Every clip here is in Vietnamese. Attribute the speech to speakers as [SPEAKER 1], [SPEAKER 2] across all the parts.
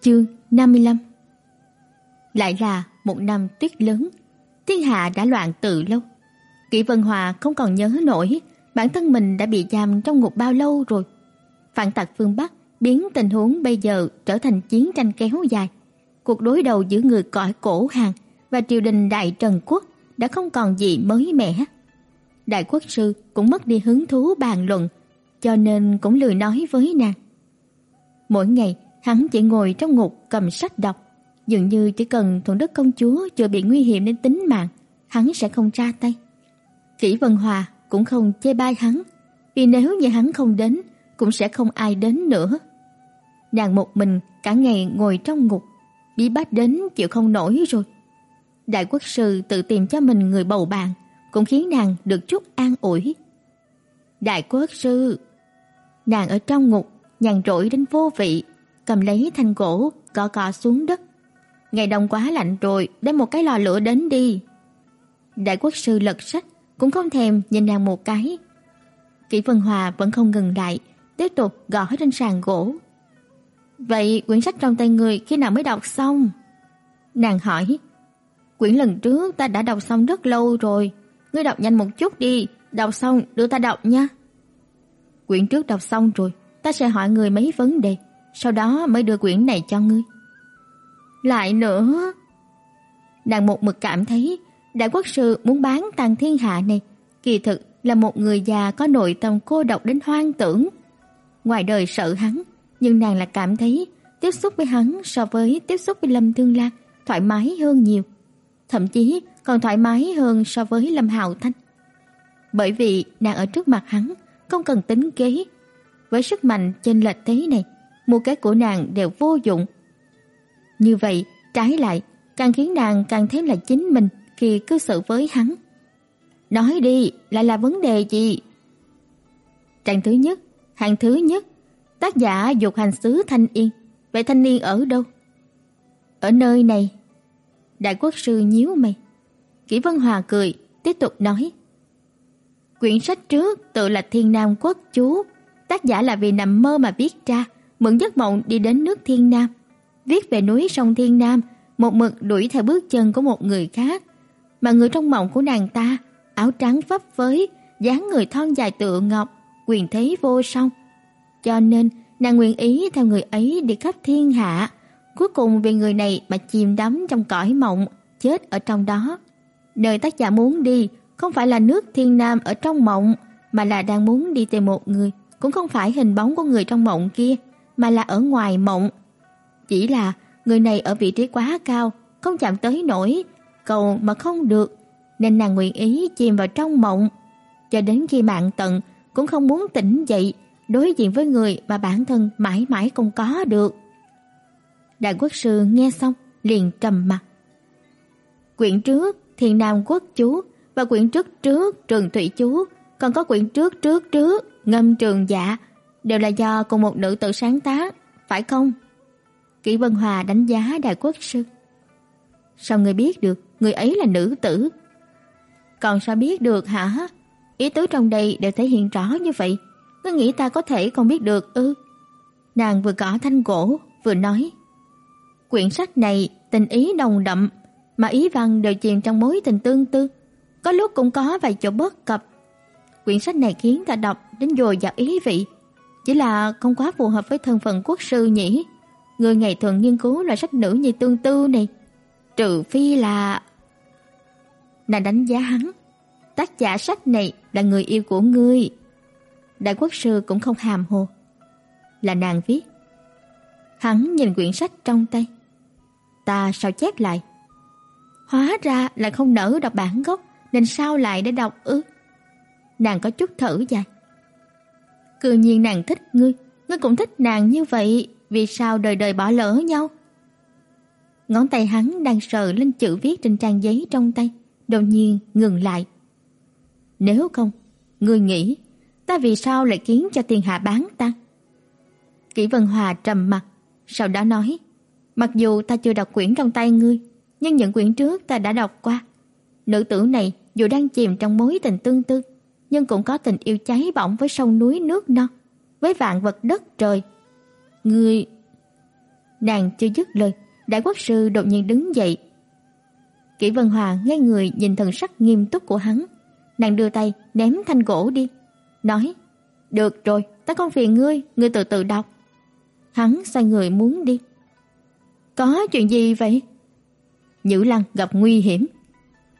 [SPEAKER 1] Chương 55 Lại là một năm tuyết lớn, thiên hạ đã loạn từ lâu. Kỷ Vân Hòa không còn nhớ nổi bản thân mình đã bị giam trong ngục bao lâu rồi. Phản tặc phương Bắc biến tình huống bây giờ trở thành chiến tranh kéo dài. Cuộc đối đầu giữa người cõi cổ Hàn và triều đình Đại Trần quốc đã không còn gì mới mẻ. Đại quốc sư cũng mất đi hứng thú bàn luận, cho nên cũng lười nói với nàng. Mỗi ngày, hắn chỉ ngồi trong ngục cầm sách đọc, dường như chỉ cần thuận đức công chúa chưa bị nguy hiểm đến tính mạng, hắn sẽ không ra tay. Kỷ Vân Hòa cũng không chê bai hắn, vì nếu như hắn không đến, cũng sẽ không ai đến nữa. Nàng một mình cả ngày ngồi trong ngục, bí bách đến chịu không nổi rồi. Đại quốc sư tự tìm cho mình người bầu bạn, cũng khiến nàng được chút an ủi. Đại quốc sư, nàng ở trong ngục nhàn rỗi đến vô vị, cầm lấy thanh gỗ cọ cọ xuống đất. Ngày đông quá lạnh rồi, đem một cái lò lửa đến đi. Đại quốc sư lật sách, cũng không thèm nhìn nàng một cái. Kỷ Vân Hòa vẫn không ngừng lại, tiếp tục gõ trên sàn gỗ. Vậy quyển sách trong tay người khi nào mới đọc xong? Nàng hỏi. Quyển lần trước ta đã đọc xong rất lâu rồi, ngươi đọc nhanh một chút đi, đọc xong đưa ta đọc nha. Quyển trước đọc xong rồi, ta sẽ hỏi người mấy vấn đề, sau đó mới đưa quyển này cho ngươi. Lại nữa, nàng một mực cảm thấy đại quốc sư muốn bán tàng thiên hạ này, kỳ thực là một người già có nội tâm cô độc đến hoang tưởng. Ngoài đời sợ hắn, nhưng nàng là cảm thấy tiếp xúc với hắn so với tiếp xúc với Lâm Thương Lan thoải mái hơn nhiều, thậm chí còn thoải mái hơn so với Lâm Hạo Thanh. Bởi vì nàng ở trước mặt hắn, không cần tính kế. Với sức mạnh chênh lệch thế này, mua cái của nàng đều vô dụng. Như vậy, trái lại, càng khiến nàng càng thêm là chính mình khi cư xử với hắn. Nói đi, lại là vấn đề gì? Trang thứ nhất, hàng thứ nhất, tác giả dục hành xứ Thanh Yên. Vậy Thanh Niên ở đâu? Ở nơi này. Đại quốc sư nhíu mày. Kỷ Vân Hòa cười, tiếp tục nói. Quyển sách trước tự là Thiên Nam Quốc Chú, tác giả là vì nằm mơ mà viết ra, mượn giấc mộng đi đến nước Thiên Nam, viết về núi sông Thiên Nam, một mực đuổi theo bước chân của một người khác, mà người trong mộng của nàng ta, áo trắng phấp phới, dáng người thon dài tựa ngọc, quyền thế vô song. Cho nên, nàng nguyện ý theo người ấy đi khắp thiên hạ, cuối cùng vì người này mà chìm đắm trong cõi mộng, chết ở trong đó. Nơi tác giả muốn đi không phải là nước thiên nam ở trong mộng, mà là đang muốn đi tìm một người, cũng không phải hình bóng của người trong mộng kia, mà là ở ngoài mộng. Chỉ là người này ở vị trí quá cao, không chạm tới nổi, cầu mà không được, nên nàng nguyện ý chìm vào trong mộng, cho đến khi mạng tận cũng không muốn tỉnh dậy, đối diện với người mà bản thân mãi mãi không có được. Đại quốc sư nghe xong liền trầm mặt. Quyển trước Thiền Nam Quốc chú và quyển trước trước Trường Thủy chú, còn có quyển trước trước trước Ngâm Trường Dạ đều là do cùng một nữ tử sáng tác, phải không? Kỷ Vân Hòa đánh giá Đại Quốc sư. Sao người biết được người ấy là nữ tử? Còn sao biết được hả? Ý tứ trong đây đều thể hiện rõ như vậy, ngươi nghĩ ta có thể không biết được ư? Nàng vừa gõ thanh gỗ, vừa nói: Quyển sách này tình ý nồng đậm, mà ý văn đều chìm trong mối tình tương tư, có lúc cũng có vài chỗ bất cập. Quyển sách này khiến ta đọc đến dồi dào ý vị, chỉ là không quá phù hợp với thân phận quốc sư nhỉ. Người ngày thường nghiên cứu loại sách nữ như tương tư này, trừ phi là nàng đánh giá hắn, tác giả sách này là người yêu của ngươi. Đại quốc sư cũng không hàm hồ, là nàng viết. Hắn nhìn quyển sách trong tay, ta sao chép lại. Hóa ra là không nỡ đọc bản gốc, nên sao lại để đọc ư? Nàng có chút thở dài. Cư nhiên nàng thích ngươi, ngươi cũng thích nàng như vậy, vì sao đời đời bỏ lỡ nhau? Ngón tay hắn đang sờ lên chữ viết trên trang giấy trong tay, đột nhiên ngừng lại. Nếu không, ngươi nghĩ ta vì sao lại khiến cho tiền hạ bán ta? Kỷ Vân Hòa trầm mặt, sau đó nói: "Mặc dù ta chưa đọc quyển trong tay ngươi, nhưng những quyển trước ta đã đọc qua. Nữ tử này dù đang chìm trong mối tình tương tư, nhưng cũng có tình yêu cháy bỏng với sông núi nước non, với vạn vật đất trời. Ngươi Nàng chưa dứt lời, đại quốc sư đột nhiên đứng dậy. Kỷ Vân Hòa ngay người nhìn thần sắc nghiêm túc của hắn, nàng đưa tay ném thanh gỗ đi, nói: "Được rồi, ta không phiền ngươi, ngươi từ từ đọc." Hắn xoay người muốn đi. "Có chuyện gì vậy?" Nhữ Lăng gặp nguy hiểm.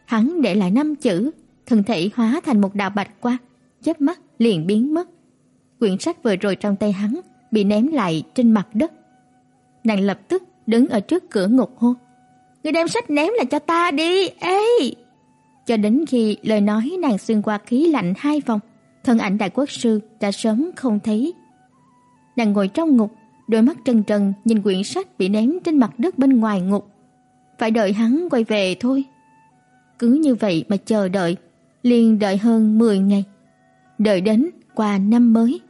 [SPEAKER 1] Hắn để lại năm chữ, thân thể hóa thành một đạo bạch quang, chớp mắt liền biến mất. Quyển sách vừa rồi trong tay hắn bị ném lại trên mặt đất. Nàng lập tức đứng ở trước cửa ngục hô: "Ngươi đem sách ném lại cho ta đi, ê!" Cho đến khi lời nói nàng xuyên qua khí lạnh hai vòng, thân ảnh đại quốc sư đã sớm không thấy. Nàng ngồi trong ngục, đôi mắt trần trần nhìn quyển sách bị ném trên mặt đất bên ngoài ngục. Phải đợi hắn quay về thôi. Cứ như vậy mà chờ đợi, liền đợi hơn 10 ngày. Đợi đến qua năm mới.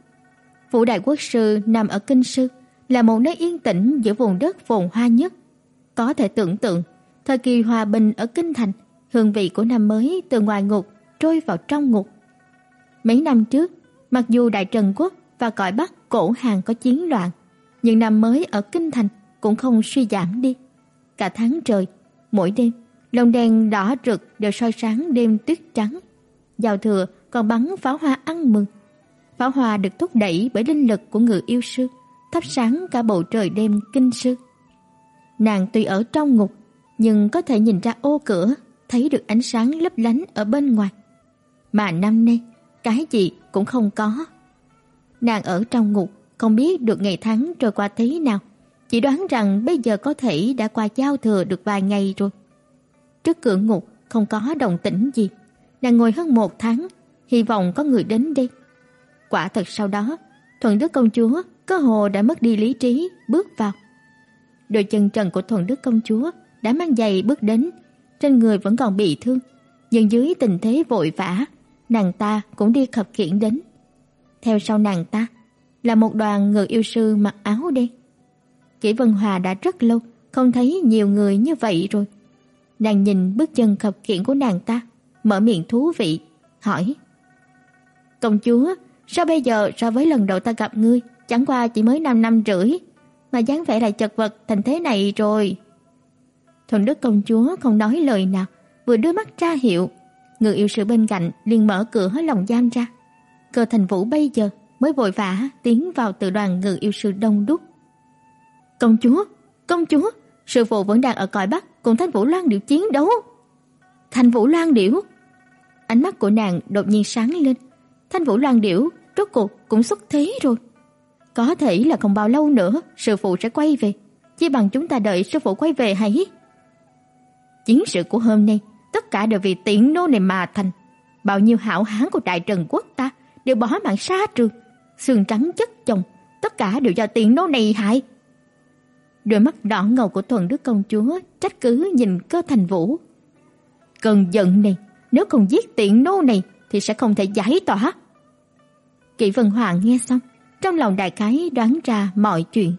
[SPEAKER 1] Phủ đại quốc sư nằm ở kinh sư, là một nơi yên tĩnh giữa vùng đất phồn hoa nhất. Có thể tưởng tượng, thời kỳ hòa bình ở kinh thành, hương vị của năm mới từ ngoài ngục trôi vào trong ngục. Mấy năm trước, mặc dù Đại Trần quốc và cõi Bắc cổ hàng có chiến loạn, nhưng năm mới ở kinh thành cũng không suy giảm đi. Cả tháng trời, mỗi đêm, lồng đèn đỏ rực đều soi sáng đêm tuyết trắng. Giao thừa còn bắn pháo hoa ăn mừng. Pháo hoa được thúc đẩy bởi linh lực của người yêu sư, thắp sáng cả bầu trời đêm kinh sư. Nàng tuy ở trong ngục, nhưng có thể nhìn ra ô cửa, thấy được ánh sáng lấp lánh ở bên ngoài. Mà năm nay, cái gì cũng không có. Nàng ở trong ngục, không biết được ngày tháng trôi qua thế nào, chỉ đoán rằng bây giờ có thể đã qua giao thừa được vài ngày rồi. Trước cửa ngục không có động tĩnh gì, nàng ngồi hơn một tháng, hy vọng có người đến đây. Quả thật sau đó, Thuận Đức công chúa cơ hồ đã mất đi lý trí, bước vào. Đôi chân trần của Thuận Đức công chúa đã mang giày bước đến, trên người vẫn còn bị thương, nhưng dưới tình thế vội vã, nàng ta cũng đi khập khiễng đến. Theo sau nàng ta là một đoàn người yêu sư mặc áo đen. Kỷ Vân Hòa đã rất lâu không thấy nhiều người như vậy rồi. Nàng nhìn bước chân khập khiễng của nàng ta, mở miệng thú vị, hỏi: "Công chúa, sao bây giờ so với lần đầu ta gặp ngươi, chẳng qua chỉ mới 5 năm rưỡi, mà dáng vẻ lại chật vật thành thế này rồi?" Thuần Đức công chúa không nói lời nào, vừa đưa mắt tra hiệu, người yêu sư bên cạnh liền mở cửa hết lòng giam ra. Cơ Thành Vũ bây giờ mới vội vã tiến vào từ đoàn người yêu sư đông đúc. "Công chúa, công chúa, sư phụ vẫn đang ở cõi Bắc cùng Thanh Vũ Loan điệu chiến đấu." Thanh Vũ Loan điểu. Ánh mắt của nàng đột nhiên sáng lên. Thanh Vũ Loan điểu rốt cuộc cũng xuất thế rồi. Có thể là không bao lâu nữa sư phụ sẽ quay về, chỉ bằng chúng ta đợi sư phụ quay về hãy. Chiến sự của hôm nay tất cả đều vì tiện nô này mà thành. Bao nhiêu hảo hán của Đại Trần quốc ta đều bỏ mạng xa trường, xương trắng chất chồng, tất cả đều do tiện nô này hại. Đôi mắt đỏ ngầu của Thuần Đức công chúa trách cứ nhìn Cơ Thành Vũ. Cơn giận này, nếu không giết tiện nô này thì sẽ không thể giải tỏa. Kỷ Vân Hoàng nghe xong, trong lòng đại khái đoán ra mọi chuyện.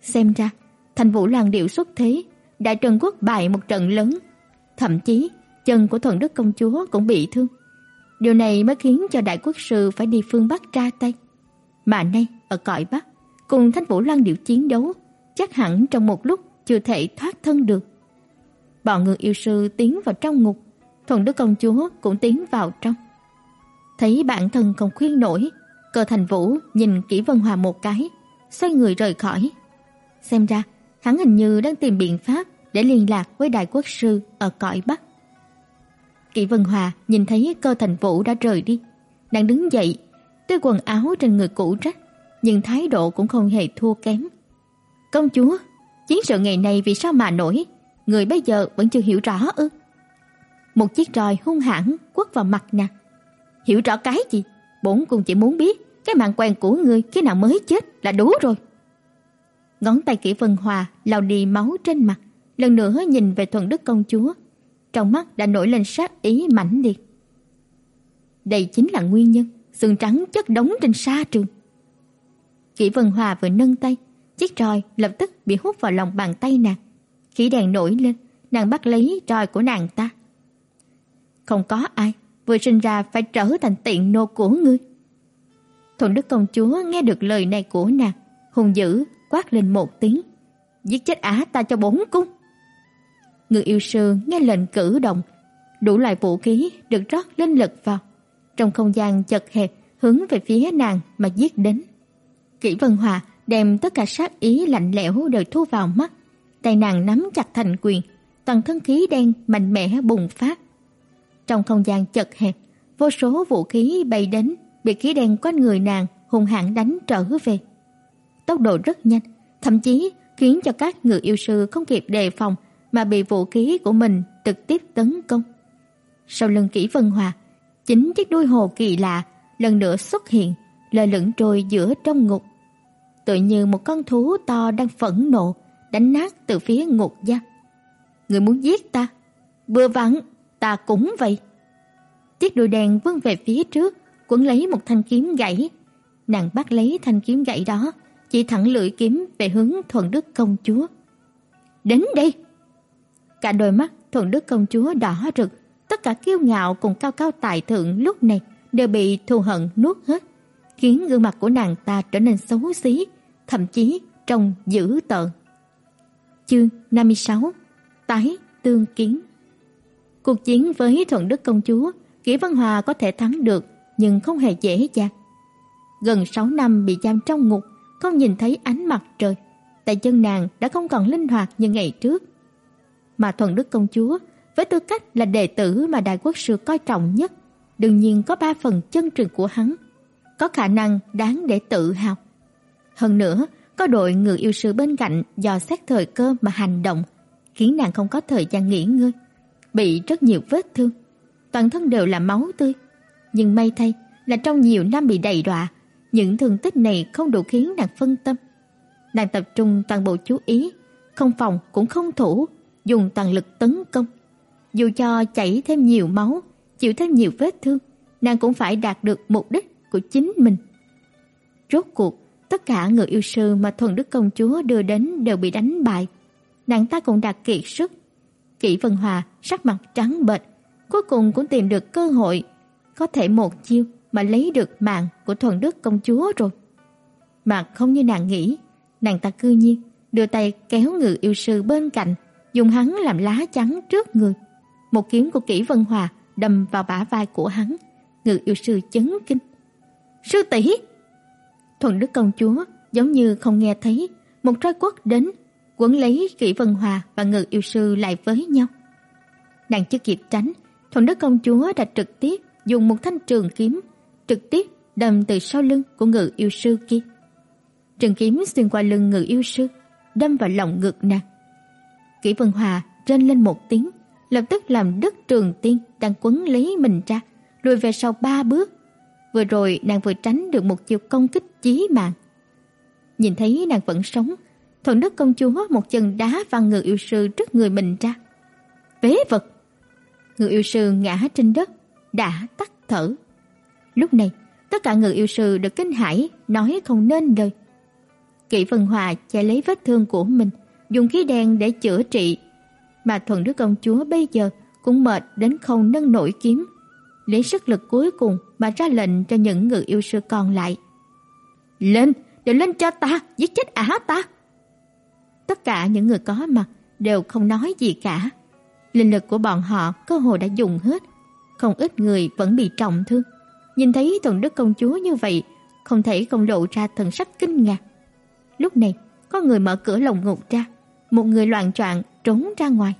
[SPEAKER 1] Xem ra, Thành Vũ làng điệu xuất thế, Đại Trần quốc bại một trận lớn, thậm chí chân của Thuần Đức công chúa cũng bị thương. Điều này mới khiến cho đại quốc sư phải đi phương Bắc ra tay. Mà nay ở cõi Bắc, cùng Thanh Vũ Loan điệu chiến đấu, chắc hẳn trong một lúc chưa thể thoát thân được. Bọn người yêu sư tiến vào trong ngục, Thuần Đức công chúa cũng tiến vào trong. Thấy bản thân không khuyên nổi, Cơ Thành Vũ nhìn Kỷ Vân Hòa một cái, xoay người rời khỏi. Xem ra, hắn hình như đang tìm biện pháp để liên lạc với đại quốc sư ở cõi Bắc. Kỷ Vân Hòa nhìn thấy Cơ Thành Vũ đã rời đi, đang đứng dậy, tuy quần áo trên người cũ rách, nhưng thái độ cũng không hề thua kém. "Công chúa, chiến sự ngày này vì sao mà nổi, người bây giờ vẫn chưa hiểu rõ ư?" Một chiếc roi hung hãn quất vào mặt nàng. "Hiểu rõ cái gì? Bổn cung chỉ muốn biết cái mạng quen của ngươi khi nào mới chết là đủ rồi." Ngón tay Kỷ Vân Hòa lau đi máu trên mặt, lần nữa nhìn về Thuần Đức công chúa, trong mắt đã nổi lên sát ý mãnh liệt. Đây chính là nguyên nhân xương trắng chất đống trên sa trường. Kỷ Vân Hòa vừa nâng tay, chiếc roi lập tức bị hút vào lòng bàn tay nàng. Khí đèn nổi lên, nàng bắt lấy roi của nàng ta. Không có ai vừa sinh ra phải trở thành tiện nô của ngươi. Thuận Đức công chúa nghe được lời này của nàng, hùng dữ quát lên một tiếng, giết chết ả ta cho bốn cung. Người yêu sư nghe lệnh cử động, đủ loại vũ khí được rót linh lực vào. Trong không gian chật hẹp hướng về phía nàng mà giết đến. Kỷ Vân Hòa đem tất cả sát ý lạnh lẽo đều thu vào mắt, tay nàng nắm chặt thành quyền, toàn thân khí đen mạnh mẽ bùng phát. Trong không gian chật hẹp, vô số vũ khí bay đến, bị khí đen quanh người nàng hung hãn đánh trở về. Tốc độ rất nhanh, thậm chí khiến cho các người yêu sư không kịp đề phòng mà bị vũ khí của mình trực tiếp tấn công. Sau lưng Kỷ Vân Hòa, chính chiếc đuôi hồ kỳ lạ lần nữa xuất hiện, lơ lửng trôi giữa trong ngục tựa như một con thú to đang phẫn nộ, đánh nát từ phía ngục giam. Người muốn giết ta? Vừa vặn, ta cũng vậy. Chiếc đuôi đèn vươn về phía trước, quấn lấy một thanh kiếm gãy. Nàng bắt lấy thanh kiếm gãy đó, chỉ thẳng lưỡi kiếm về hướng Thuần Đức công chúa. "Đến đây!" Cả đôi mắt Thuần Đức công chúa đỏ rực, tất cả kiêu ngạo cùng cao cao tài thượng lúc này đều bị thù hận nuốt hết, khiến gương mặt của nàng ta trở nên xấu xí, thậm chí trông dữ tợn. Chương 56: Tái tương kiến. Cuộc chiến với Thuận Đức công chúa, Kỷ Văn Hòa có thể thắng được, nhưng không hề dễ dàng. Gần 6 năm bị giam trong ngục, không nhìn thấy ánh mặt trời, tay chân nàng đã không còn linh hoạt như ngày trước. Mà Thuận Đức công chúa, với tư cách là đệ tử mà đại quốc sư coi trọng nhất, đương nhiên có ba phần chân truyền của hắn, có khả năng đáng để tự học hơn nữa, có đội người yêu sư bên cạnh dò xét thời cơ mà hành động, khiến nàng không có thời gian nghỉ ngơi, bị rất nhiều vết thương, toàn thân đều là máu tươi. Nhưng may thay là trong nhiều năm bị đầy đọa, những thương tích này không đủ khiến nàng phân tâm. Nàng tập trung toàn bộ chú ý, không phòng cũng không thủ, dùng toàn lực tấn công. Dù cho chảy thêm nhiều máu, chịu thêm nhiều vết thương, nàng cũng phải đạt được mục đích của chính mình. Rốt cuộc, tất cả người yêu sư mà Thuần Đức công chúa đưa đến đều bị đánh bại. Nàng ta cũng đạt kiệt sức. Kỷ Vân Hòa sắc mặt trắng bệch, cuối cùng cũng tìm được cơ hội có thể một chiêu mà lấy được mạng của Thuần Đức công chúa rồi. Mà không như nàng nghĩ, nàng ta cư nhiên đưa tay kéo người yêu sư bên cạnh, dùng hắn làm lá chắn trước người. Một kiếm của Kỷ Vân Hòa đâm vào bả vai của hắn, người yêu sư chấn kinh. "Sư tỷ!" Thuần Đức công chúa giống như không nghe thấy, một trai quất đến, quấn lấy Kỷ Vân Hòa và ngự yêu sư lại với nhau. Nàng chưa kịp tránh, Thuần Đức công chúa đã trực tiếp dùng một thanh trường kiếm trực tiếp đâm từ sau lưng của ngự yêu sư kia. Trường kiếm xuyên qua lưng ngự yêu sư, đâm vào lòng ngực nàng. Kỷ Vân Hòa rên lên một tiếng, lập tức làm đứt trường tiên đang quấn lấy mình ra, lùi về sau ba bước. Vừa rồi nàng vừa tránh được một chiêu công kích chí mạng. Nhìn thấy nàng vẫn sống, Thuận Đức công chúa một chân đá văng người yêu sư trước người mình ra. Phế vật! Người yêu sư ngã trên đất, đã tắt thở. Lúc này, tất cả người yêu sư được kinh hãi, nói không nên lời. Kỷ Vân Hòa che lấy vết thương của mình, dùng khí đen để chữa trị. Mà Thuần Đức công chúa bây giờ cũng mệt đến không nâng nổi kiếm, lấy sức lực cuối cùng mà ra lệnh cho những người yêu sư còn lại. "Lên, đều lên cho ta, giết chết ả ta." Tất cả những người có mặt đều không nói gì cả. Linh lực của bọn họ cơ hồ đã dùng hết, không ít người vẫn bị trọng thương. Nhìn thấy thần Đức công chúa như vậy, không thể không lộ ra thần sắc kinh ngạc. Lúc này, có người mở cửa lồng ngục ra, một người loạn choạng trốn ra ngoài.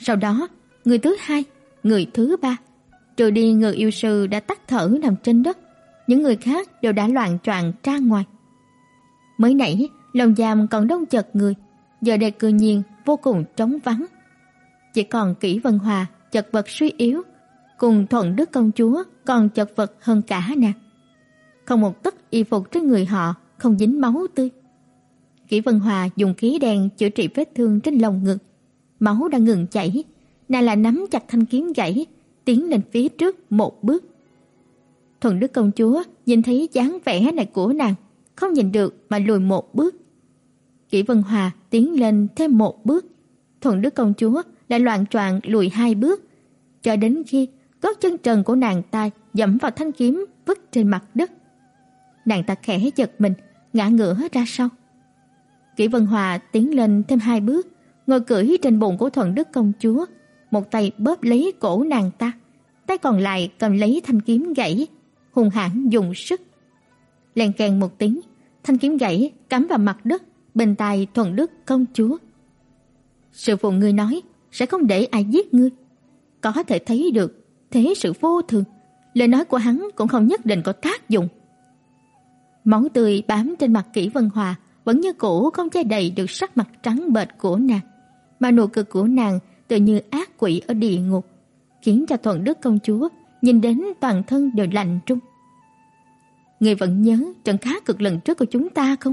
[SPEAKER 1] Sau đó, người thứ hai, người thứ ba, trừ đi người yêu sư đã tắt thở nằm trên đất, những người khác đều đã loạn choạng ra ngoài. Mới nãy, lồng giam còn đông chật người, giờ đây cư nhiên vô cùng trống vắng. Chỉ còn Kỷ Vân Hòa chật vật suy yếu, cùng Thuận Đức công chúa còn chật vật hơn cả nàng. Không một tấc y phục trên người họ không dính máu tươi. Kỷ Vân Hòa dùng khí đen chữa trị vết thương trên lồng ngực. Máu đã ngừng chảy, nàng lại nắm chặt thanh kiếm gãy, tiến lên phía trước một bước. thuần Đức công chúa nhìn thấy dáng vẻ này của nàng, không nhìn được mà lùi một bước. Kỷ Vân Hòa tiến lên thêm một bước. thuần Đức công chúa lại loạn choạng lùi hai bước, cho đến khi gót chân trần của nàng ta dẫm vào thanh kiếm vứt trên mặt đất. Nàng ta khẽ giật mình, ngã ngửa ra sau. Kỷ Vân Hòa tiến lên thêm hai bước, ngồi cưỡi trên bụng của thuần Đức công chúa, một tay bóp lấy cổ nàng ta, tay còn lại cầm lấy thanh kiếm gãy, hung hãn dùng sức. Lèn kèn một tiếng, thanh kiếm gãy cắm vào mặt đất bên tai Thuận Đức công chúa. Sư phụ ngươi nói sẽ không để ai giết ngươi. Có thể thấy được thế sự vô thường, lời nói của hắn cũng không nhất định có tác dụng. Máu tươi bám trên mặt Kỷ Vân Hòa vẫn như cũ không che đậy được sắc mặt trắng bệch của nàng, mà nụ cười của nàng tự như ác quỷ ở địa ngục, khiến cho Thuận Đức công chúa nhìn đến toàn thân đều lạnh trung. Người vẫn nhớ trận khá cực lần trước của chúng ta không?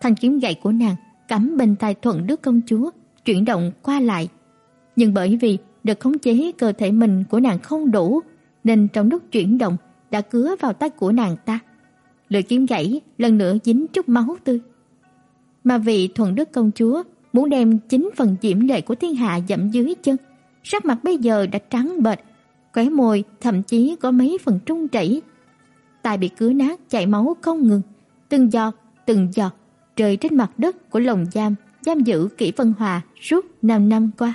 [SPEAKER 1] Thanh kiếm gậy của nàng cắm bên tai Thuận Đức công chúa, chuyển động qua lại. Nhưng bởi vì được khống chế cơ thể mình của nàng không đủ, nên trong lúc chuyển động đã cứa vào tay của nàng ta. Lưỡi kiếm gãy lần nữa dính chút máu tươi. Mà vị Thuận Đức công chúa muốn đem chính phần diễm lệ của thiên hạ dẫm dưới chân, sắc mặt bây giờ đã trắng bệch, khóe môi thậm chí có mấy phần trung chảy. Tai bị cứa nát chảy máu không ngừng, từng giọt, từng giọt rơi trên mặt đất của lồng giam giam giữ Kỷ Vân Hòa suốt 5 năm qua.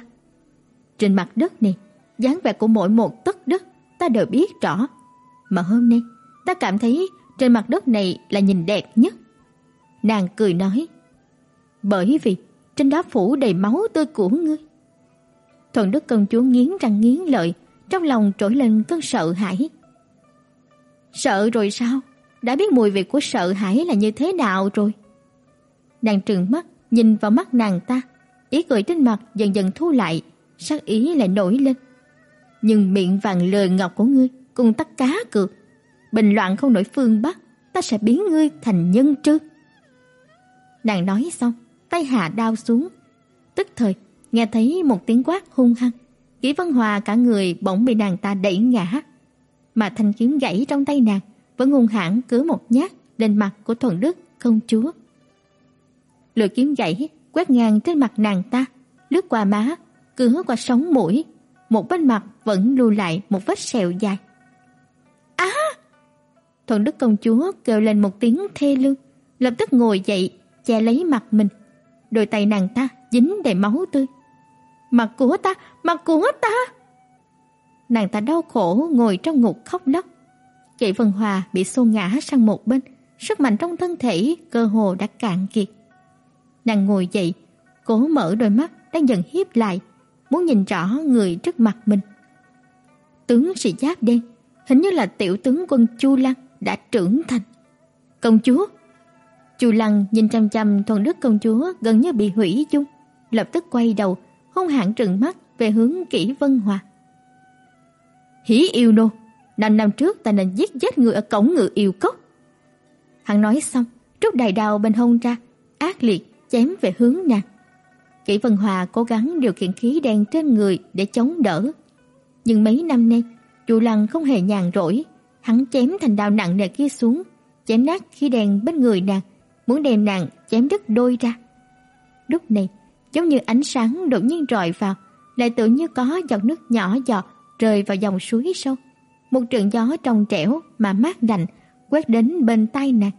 [SPEAKER 1] Trên mặt đất này, dáng vẻ của mỗi một tấc đất ta đều biết rõ, mà hôm nay ta cảm thấy trên mặt đất này là nhìn đẹp nhất. Nàng cười nói, bởi vì trên đó phủ đầy máu tươi của ngươi. Thuận Đức công chúa nghiến răng nghiến lợi, trong lòng trỗi lên cơn sợ hãi. Sợ rồi sao? Đã biết mùi vị của sợ hãi là như thế nào rồi? Nàng trừng mắt, nhìn vào mắt nàng ta, ý cười trên mặt dần dần thu lại, sắc ý lại nổi lên. Nhưng miệng vàng lời ngọc của ngươi cùng tất cá cược, bình loạn không nổi phương Bắc, ta sẽ biến ngươi thành nhân trư. Nàng nói xong, tay hạ đao xuống, tức thời nghe thấy một tiếng quát hung hăng, Kỷ Văn Hòa cả người bỗng bị nàng ta đẩy ngã, mà thanh kiếm gãy trong tay nàng vẫn hung hãn cứ một nhát lên mặt của Thuận Đức công chúa. Lưỡi kiếm gãy quét ngang trên mặt nàng ta, lướt qua má, cứa qua sống mũi, một bên mặt vẫn lưu lại một vết sẹo dài. Á! Thuận Đức công chúa kêu lên một tiếng thê lương, lập tức ngồi dậy, che lấy mặt mình. Đôi tay nàng ta dính đầy máu tươi. Mặt của ta, mặt của ta! Nàng ta đau khổ ngồi trong ngục khóc lóc. Kỷ Vân Hòa bị xô ngã sang một bên, sức mạnh trong thân thể cơ hồ đã cạn kiệt. Nàng ngồi dậy, cố mở đôi mắt đang dần hiếp lại, muốn nhìn rõ người trước mặt mình. Tướng sĩ giáp đen, hình như là tiểu tướng quân Chu Lăng đã trưởng thành. Công chúa. Chu Lăng nhìn chăm chăm thuần đức công chúa gần như bị hủy chung, lập tức quay đầu, hung hãn trừng mắt về hướng Kỷ Vân Hòa. Hỉ yêu nô, năm năm trước ta nên giết chết người ở cổng ngự yêu cốc. Hắn nói xong, rút đại đao bên hông ra, ác liệt chém về hướng nàng. Kỷ Vân Hòa cố gắng điều khiển khí đen trên người để chống đỡ. Nhưng mấy năm nay, Chu Lăng không hề nhàn rỗi, hắn chém thành đao nặng nề kia xuống, chém nát khí đen bên người nàng, muốn đem nàng chém đứt đôi ra. Lúc này, giống như ánh sáng đột nhiên rọi vào, lại tự như có giọt nước nhỏ giọt rơi vào dòng suối sâu. Một trận gió trong trẻo mà mát lạnh quét đến bên tai nàng.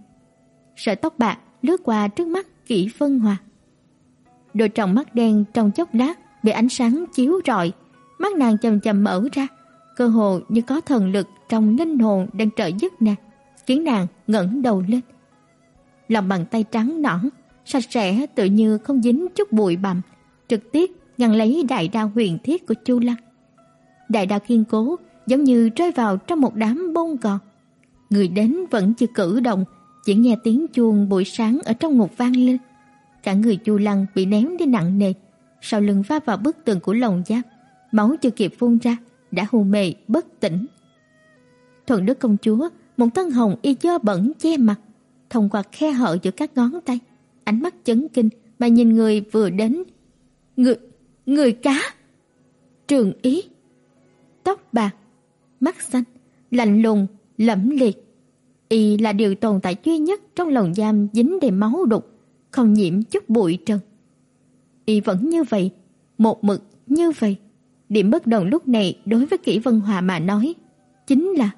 [SPEAKER 1] Sợi tóc bạc lướt qua trước mắt Kỷ Vân Hòa. Đôi tròng mắt đen trong chốc lát bị ánh sáng chiếu rọi, mắt nàng chậm chậm mở ra, cơ hồ như có thần lực trong linh hồn đang trợ giúp nàng, khiến nàng ngẩng đầu lên. Lòng bàn tay trắng nõn, sạch sẽ tự như không dính chút bụi bặm, trực tiếp ngăn lấy đại đao huyền thiết của Chu Lăng. Đại đao kiên cố, giống như rơi vào trong một đám bông gòn. Người đến vẫn chưa cử động, chỉ nghe tiếng chuông buổi sáng ở trong ngục vang lên. Cả người Chu Lăng bị ném đi nặng nề, sau lưng va vào bức tường của lồng giáp, máu chưa kịp phun ra, đã hôn mê bất tỉnh. Thuận Đức công chúa, một thân hồng y dơ bẩn che mặt, thông qua khe hở giữa các ngón tay, ánh mắt chấn kinh mà nhìn người vừa đến. Người, người cá. Trường ý. Tóc bạc, mắt xanh, lạnh lùng, lẫm liệt y là điều tồn tại duy nhất trong lồng giam dính đầy máu đục, không nhiễm chút bụi trần. Y vẫn như vậy, một mực như vậy. Điểm bất đồng lúc này đối với Kỷ Vân Hòa mà nói chính là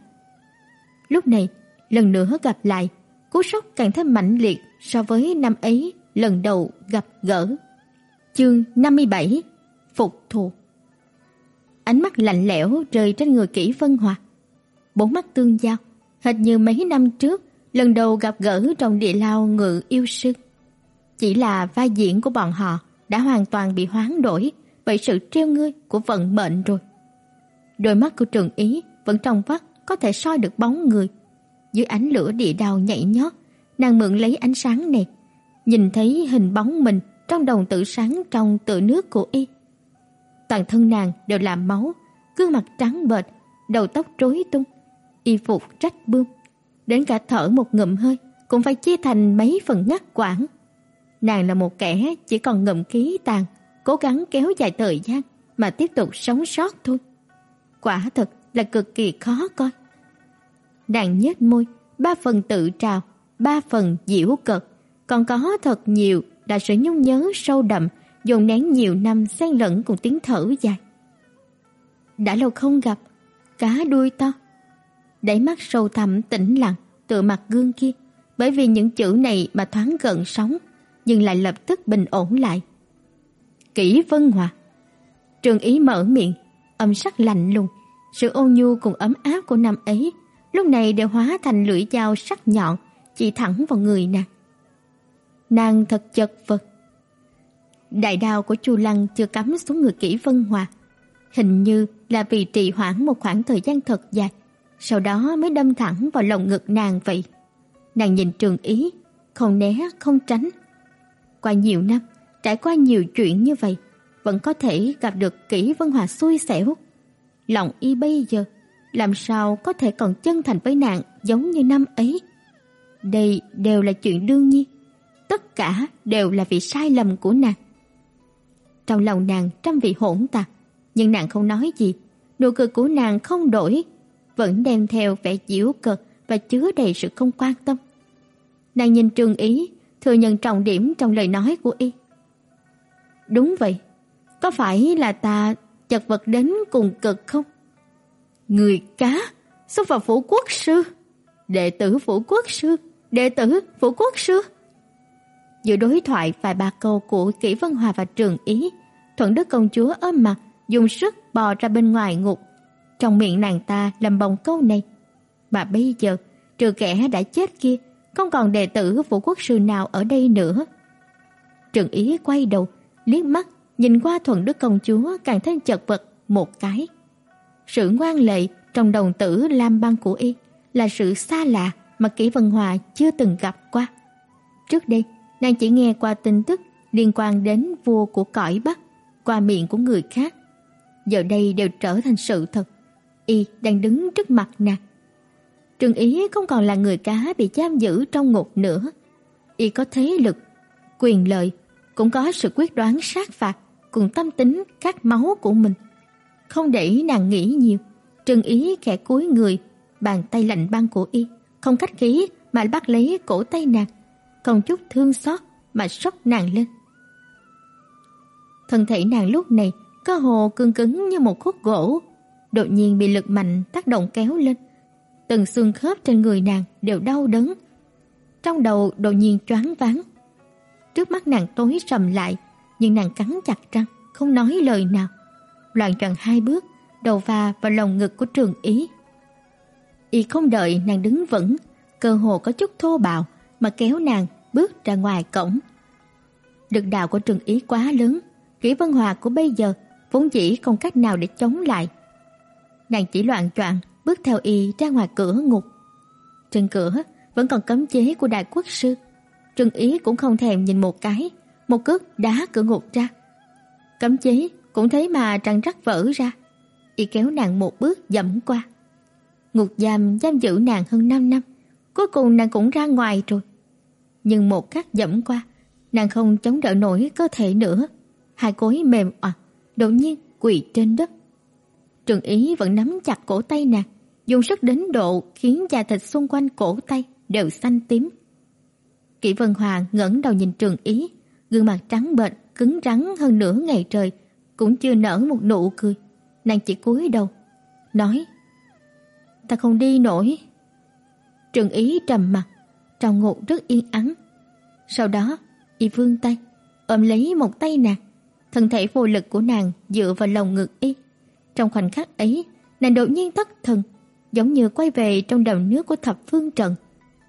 [SPEAKER 1] lúc này lần nữa gặp lại, cú sốc càng thêm mãnh liệt so với năm ấy lần đầu gặp gỡ. Chương 57: Phục thù. Ánh mắt lạnh lẽo rơi trên người Kỷ Vân Hòa. Bốn mắt tương giao, hệt như mấy năm trước lần đầu gặp gỡ trong địa lao ngự yêu sư. Chỉ là vai diễn của bọn họ đã hoàn toàn bị hoán đổi bởi sự treo ngươi của vận mệnh rồi. Đôi mắt của Trường Ý vẫn trong vắt có thể soi được bóng người. Dưới ánh lửa địa đào nhảy nhót, nàng mượn lấy ánh sáng này, nhìn thấy hình bóng mình trong đồng tử sáng trong tựa nước của y. Toàn thân nàng đều là máu, gương mặt trắng bệch, đầu tóc rối tung, y phục rách bươm, đến cả thở một ngụm hơi cũng phải chia thành mấy phần ngắt quãng. Nàng là một kẻ chỉ còn ngậm khí tàn, cố gắng kéo dài thời gian mà tiếp tục sống sót thôi. Quả thật là cực kỳ khó coi. Nàng nhếch môi, ba phần tự trào, ba phần diễu cợt, còn có thật nhiều là sự nhung nhớ sâu đậm dồn nén nhiều năm xen lẫn cùng tiếng thở dài. Đã lâu không gặp, cá đuôi to. Đáy mắt sâu thẳm tĩnh lặng tựa mặt gương kia, bởi vì những chữ này mà thoáng gần sóng, nhưng lại lập tức bình ổn lại. Kỷ Vân Hòa. Trường Ý mở miệng, âm sắc lạnh lùng, sự ôn nhu cùng ấm áp của năm ấy lúc này đều hóa thành lưỡi dao sắc nhọn chỉ thẳng vào người nàng. Nàng thật chật vật. Đại đao của Chu Lăng chưa cắm xuống người Kỷ Vân Hòa, hình như là vì trì hoãn một khoảng thời gian thật dài, sau đó mới đâm thẳng vào lồng ngực nàng vậy. Nàng nhìn Trường Ý, không né không tránh. Qua nhiều năm, trải qua nhiều chuyện như vậy, vẫn có thể gặp được Kỷ Vân Hòa xui xẻo. Lòng y bây giờ làm sao có thể còn chân thành với nàng giống như năm ấy. Đây đều là chuyện đương nhiên, tất cả đều là vì sai lầm của nàng. Trong lòng nàng trăm vị hỗn tạp, nhưng nàng không nói gì, nụ cười của nàng không đổi, vẫn đem theo vẻ giễu cợt và chứa đầy sự không quan tâm. Nàng nhìn Trương Ý, thừa nhận trọng điểm trong lời nói của y. Đúng vậy, có phải là ta chật vật đến cùng cực không? Người cá xông vào phủ quốc sư, đệ tử phủ quốc sư, đệ tử phủ quốc sư. Giữa đối thoại vài ba câu của Kỷ Vân Hòa và Trường Ý, Thuận Đức công chúa ôm mặt, dùng sức bò ra bên ngoài ngục. Trong miệng nàng ta lầm bồng câu này, mà bây giờ trừ kẻ đã chết kia, không còn đệ tử phủ quốc sư nào ở đây nữa. Trường Ý quay đầu, liếc mắt nhìn qua Thuận Đức công chúa càng thêm chật vật một cái. Sự ngoan lệ trong đồng tử lam băng của y là sự xa lạ mà Kỷ Vân Hòa chưa từng gặp qua. Trước đây, nàng chỉ nghe qua tin tức liên quan đến vua của cõi Bắc qua miệng của người khác. Giờ đây đều trở thành sự thật. Y đang đứng trước mặt nàng. Trương Ý không còn là người cá bị giam giữ trong ngục nữa. Y có thế lực, quyền lợi, cũng có sự quyết đoán sát phạt cùng tâm tính cắt máu của mình. Không để nàng nghĩ nhiều, Trừng Ý khẽ cúi người, bàn tay lạnh băng của y, không khách khí mà bắt lấy cổ tay nàng, không chút thương xót mà sốc nàng lên. Thân thể nàng lúc này cơ hồ cứng cứng như một khúc gỗ, đột nhiên bị lực mạnh tác động kéo lên. Từng xương khớp trên người nàng đều đau đớn. Trong đầu đột nhiên choáng váng. Trước mắt nàng tối sầm lại, nhưng nàng cắn chặt răng, không nói lời nào. Loạn trần hai bước, đầu va vào lồng ngực của Trường Ý. Y không đợi nàng đứng vững, cơ hồ có chút thô bạo mà kéo nàng bước ra ngoài cổng. Lực đạo của Trường Ý quá lớn, kỹ Vân Hòa của bây giờ vốn dĩ không cách nào để chống lại. Nàng chỉ loạn choạng bước theo y ra ngoài cửa ngục. Trên cửa vẫn còn cấm chế của đại quốc sư. Trừng Ý cũng không thèm nhìn một cái, một cước đá cửa ngục ra. Cấm chế cũng thấy mà trăng rắc vỡ ra. Y kéo nàng một bước dẫm qua. Ngục giam giam giữ nàng hơn 5 năm, cuối cùng nàng cũng ra ngoài rồi. Nhưng một cát dẫm qua, nàng không chống đỡ nổi cơ thể nữa, hai gối mềm oặt, đột nhiên quỳ trên đất. Trường Ý vẫn nắm chặt cổ tay nàng, dùng sức đến độ khiến da thịt xung quanh cổ tay đều xanh tím. Kỷ Vân Hoàng ngẩng đầu nhìn Trường Ý, gương mặt trắng bệch, cứng rắn hơn nửa ngày trời, cũng chưa nở một nụ cười. Nàng chỉ cúi đầu, nói: "Ta không đi nổi." Trừng Ý trầm mặt, trong ngục rất yên ắng. Sau đó, Y vươn tay, ôm lấy một tay nàng, thân thể vô lực của nàng dựa vào lồng ngực y. Trong khoảnh khắc ấy, nàng đột nhiên thất thần, giống như quay về trong đầm nước của thập phương trận.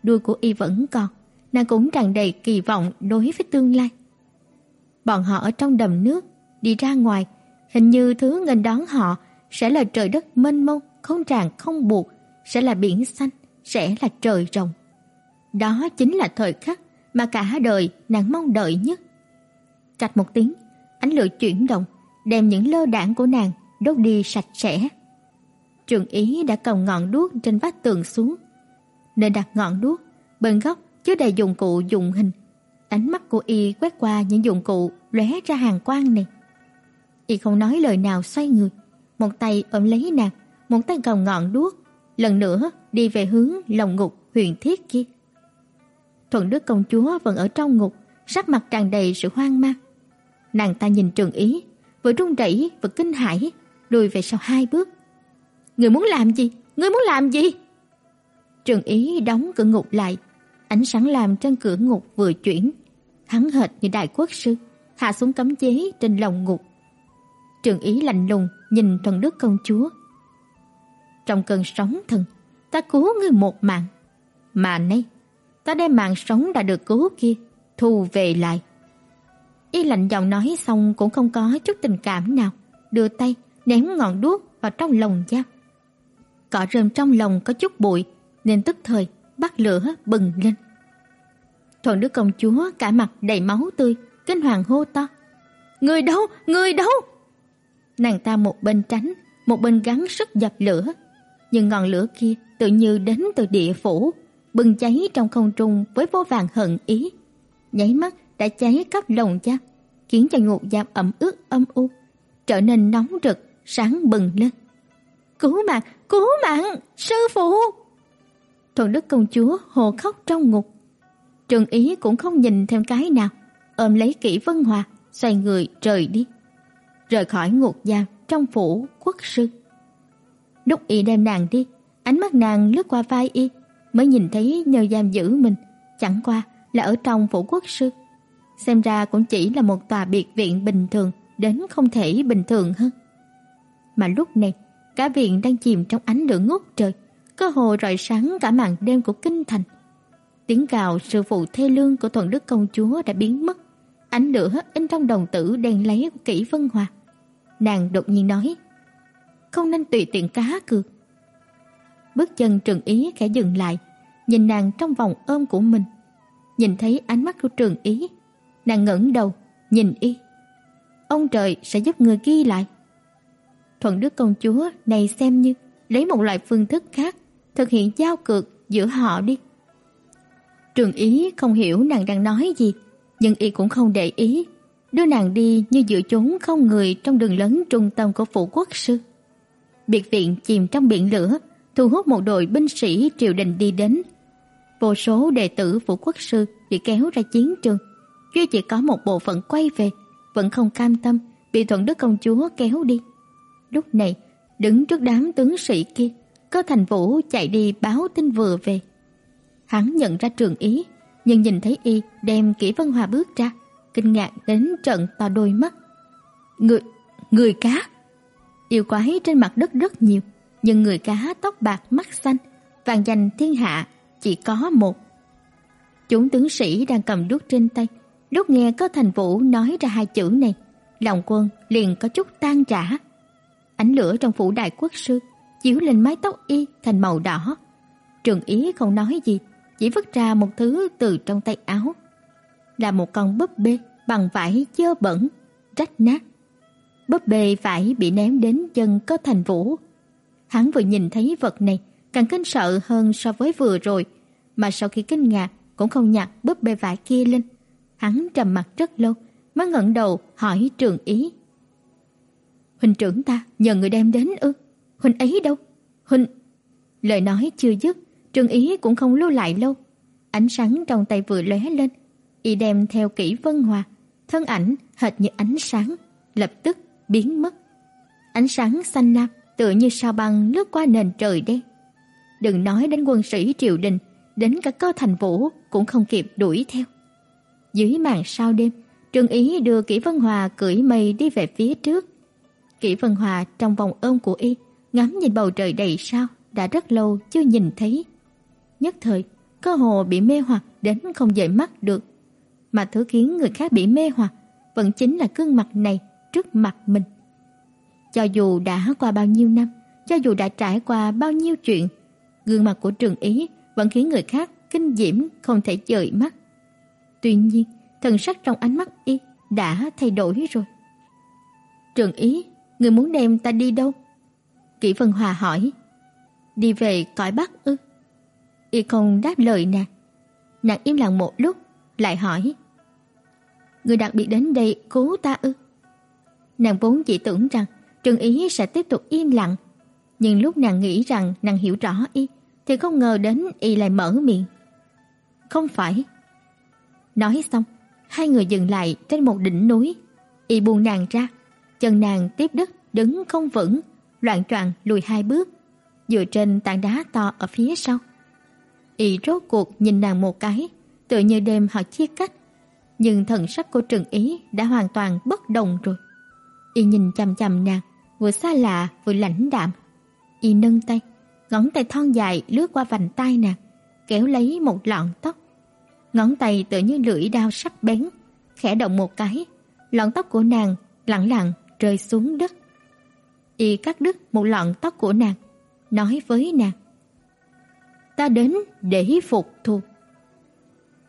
[SPEAKER 1] Đuôi của y vẫn còn, nàng cũng tràn đầy kỳ vọng đối với tương lai. Bọn họ ở trong đầm nước, đi ra ngoài, hình như thứ nghênh đón họ sẽ là trời đất mênh mông, không ràng không buộc, sẽ là biển xanh, sẽ là trời rộng. Đó chính là thời khắc mà cả đời nàng mong đợi nhất. Cạch một tiếng, ánh lửa chuyển động, đem những lơ đảng của nàng đốt đi sạch sẽ. Trường Ý đã cầm ngọn đuốc trên vách tường xuống, nơi đặt ngọn đuốc, bên góc chứa đầy dụng cụ dụng hình. Ánh mắt của y quét qua những dụng cụ lóe ra hàng quang này. Y không nói lời nào xoay người, một tay ôm lấy nàng, một tay cầm ngọn đuốc, lần nữa đi về hướng lồng ngục huyền thiết kia. Thuận Đức công chúa vẫn ở trong ngục, sắc mặt tràn đầy sự hoang mang. Nàng ta nhìn Trường Ý, vừa run rẩy vừa kinh hãi, lùi về sau hai bước. "Ngươi muốn làm gì? Ngươi muốn làm gì?" Trường Ý đóng cửa ngục lại, ánh sáng làm trên cửa ngục vừa chuyển, hắn hệt như đại quốc sư, hạ xuống cấm chế trên lồng ngục. Trường Ý lạnh lùng nhìn Thuận Đức công chúa. Trong cơn sóng thần, ta cứu ngươi một mạng, mà nay ta đem mạng sống đã được cứu kia thu về lại. Y lạnh giọng nói xong cũng không có chút tình cảm nào, đưa tay ném ngọn đuốc vào trong lồng giam Cỏ rơm trong lồng có chút bụi nên tức thời bắt lửa bừng lên. Thuận Đức công chúa cả mặt đầy máu tươi, kinh hoàng hô to: "Người đâu? Người đâu?" Nàng ta một bên tránh, một bên gắng sức dập lửa, nhưng ngọn lửa kia tự như đến từ địa phủ, bừng cháy trong không trung với vô vàng hận ý. Nháy mắt đã cháy khắp lồng cha, khiến cho ngục giam ẩm ướt âm u, trở nên nóng rực, sáng bừng lên. "Cứu mạng, cứu mạng, sư phụ!" Thuận Đức công chúa hồ khóc trong ngục. Trường Ý cũng không nhìn thêm cái nào, ôm lấy Kỷ Vân Hòa, xoay người rời đi. Rời khỏi ngục giam trong phủ quốc sư. Lúc y đem nàng đi, ánh mắt nàng lướt qua vai y, mới nhìn thấy nhờ giam giữ mình, chẳng qua là ở trong phủ quốc sư. Xem ra cũng chỉ là một tòa biệt viện bình thường đến không thể bình thường hơn. Mà lúc này, cả viện đang chìm trong ánh lửa ngút trời, cơ hồ rọi sáng cả màn đêm của kinh thành. Tiếng gào sư phụ thê lương của thuần đức công chúa đã biến mất, ánh lửa in trong đồng tử đèn lấy của Kỷ Vân Hòa. Nàng đột nhiên nói: "Không nên tùy tiện cá cược." Bước chân Trường Ý khẽ dừng lại, nhìn nàng trong vòng ôm của mình. Nhìn thấy ánh mắt của Trường Ý, nàng ngẩng đầu, nhìn y. Ông trời sẽ giúp người ghi lại. Thuận Đức công chúa này xem như lấy một loại phương thức khác thực hiện giao cược giữa họ đi. Trường Ý không hiểu nàng đang nói gì, nhưng y cũng không để ý, đưa nàng đi như giữa chốn không người trong đường lớn trung tâm của phủ quốc sư. Biệt viện chìm trong biển lửa, thu hút một đội binh sĩ triều đình đi đến. Vô số đệ tử phủ quốc sư bị kéo ra chiến trường, duy chỉ có một bộ phận quay về, vẫn không cam tâm bị Thuận Đức công chúa kéo đi. Lúc này, đứng trước đám tướng sĩ kia, Cơ Thành Vũ chạy đi báo tin vừa về. Hắn nhận ra Trường Ý, nhưng nhìn thấy y đem Kỷ Vân Hòa bước ra, kinh ngạc đến trợn to đôi mắt. Người, người cá. Yêu quái trên mặt đất rất nhiều, nhưng người cá tóc bạc mắt xanh, vàng danh thiên hạ chỉ có một. Chúng tướng sĩ đang cầm đuốc trên tay, lúc nghe có thành vũ nói ra hai chữ này, lòng quân liền có chút tan rã. Ánh lửa trong phủ đại quốc sư chiếu lên mái tóc y thành màu đỏ. Trường Ý không nói gì, chỉ vứt ra một thứ từ trong tay áo. Là một con búp bê bằng vải dơ bẩn, rách nát. Búp bê vải bị ném đến chân có thành vũ. Hắn vừa nhìn thấy vật này, càng kinh sợ hơn so với vừa rồi, mà sau khi kinh ngạc cũng không nhặt búp bê vải kia lên. Hắn trầm mặt rất lâu, mới ngẩng đầu hỏi Trường Ý. "Huynh trưởng ta nhờ người đem đến ư? Huynh ấy đâu? Huynh..." Lời nói chưa dứt, Trường Ý cũng không lưu lại lâu. Ánh sáng trong tay vừa lóe lên, y đem theo kỹ Vân Hòa, thân ảnh hệt như ánh sáng, lập tức biến mất. Ánh sáng xanh lam tựa như sao băng lướt qua nền trời đen. Đừng nói đến quân sĩ triều đình, đến cả cơ thành vũ cũng không kịp đuổi theo. Dưới màn sao đêm, Trương Ý đưa Kỷ Vân Hòa cưỡi mây đi về phía trước. Kỷ Vân Hòa trong vòng ôm của y, ngắm nhìn bầu trời đầy sao, đã rất lâu chưa nhìn thấy. Nhất thời, cơ hồ bị mê hoặc đến không dời mắt được. Mà thứ khiến người khác bị mê hoặc vẫn chính là gương mặt này trước mặt mình. Cho dù đã qua bao nhiêu năm, cho dù đã trải qua bao nhiêu chuyện, gương mặt của Trường Ý vẫn khiến người khác kinh diễm không thể dời mắt. Tuy nhiên, thần sắc trong ánh mắt y đã thay đổi rồi. Trường Ý, người muốn đem ta đi đâu? Kỷ Vân Hòa hỏi. Đi về cõi Bắc ư? Y không đáp lời nàng. Nàng im lặng một lúc, lại hỏi. Người đặc biệt đến đây cứu ta ư? Nàng vốn chỉ tưởng rằng Trừng Ý sẽ tiếp tục im lặng, nhưng lúc nàng nghĩ rằng nàng hiểu rõ y, thì không ngờ đến y lại mở miệng. Không phải. Nói xong, hai người dừng lại trên một đỉnh núi, y buông nàng ra, chân nàng tiếp đất đứng không vững, loạn choạng lùi hai bước, dựa trên tảng đá to ở phía sau. Y rốt cuộc nhìn nàng một cái, tựa như đêm họ chia cách, nhưng thần sắc của Trừng Ý đã hoàn toàn bất đồng rồi. Y nhìn chằm chằm nàng, vừa xa lạ vừa lãnh đạm. Y nâng tay, ngón tay thon dài lướt qua vành tai nàng, kéo lấy một lọn tóc. Ngón tay tựa như lưỡi dao sắc bén, khẽ động một cái, lọn tóc của nàng lặng lặng rơi xuống đất. Y cắt đứt một lọn tóc của nàng, nói với nàng: "Ta đến để phục thù.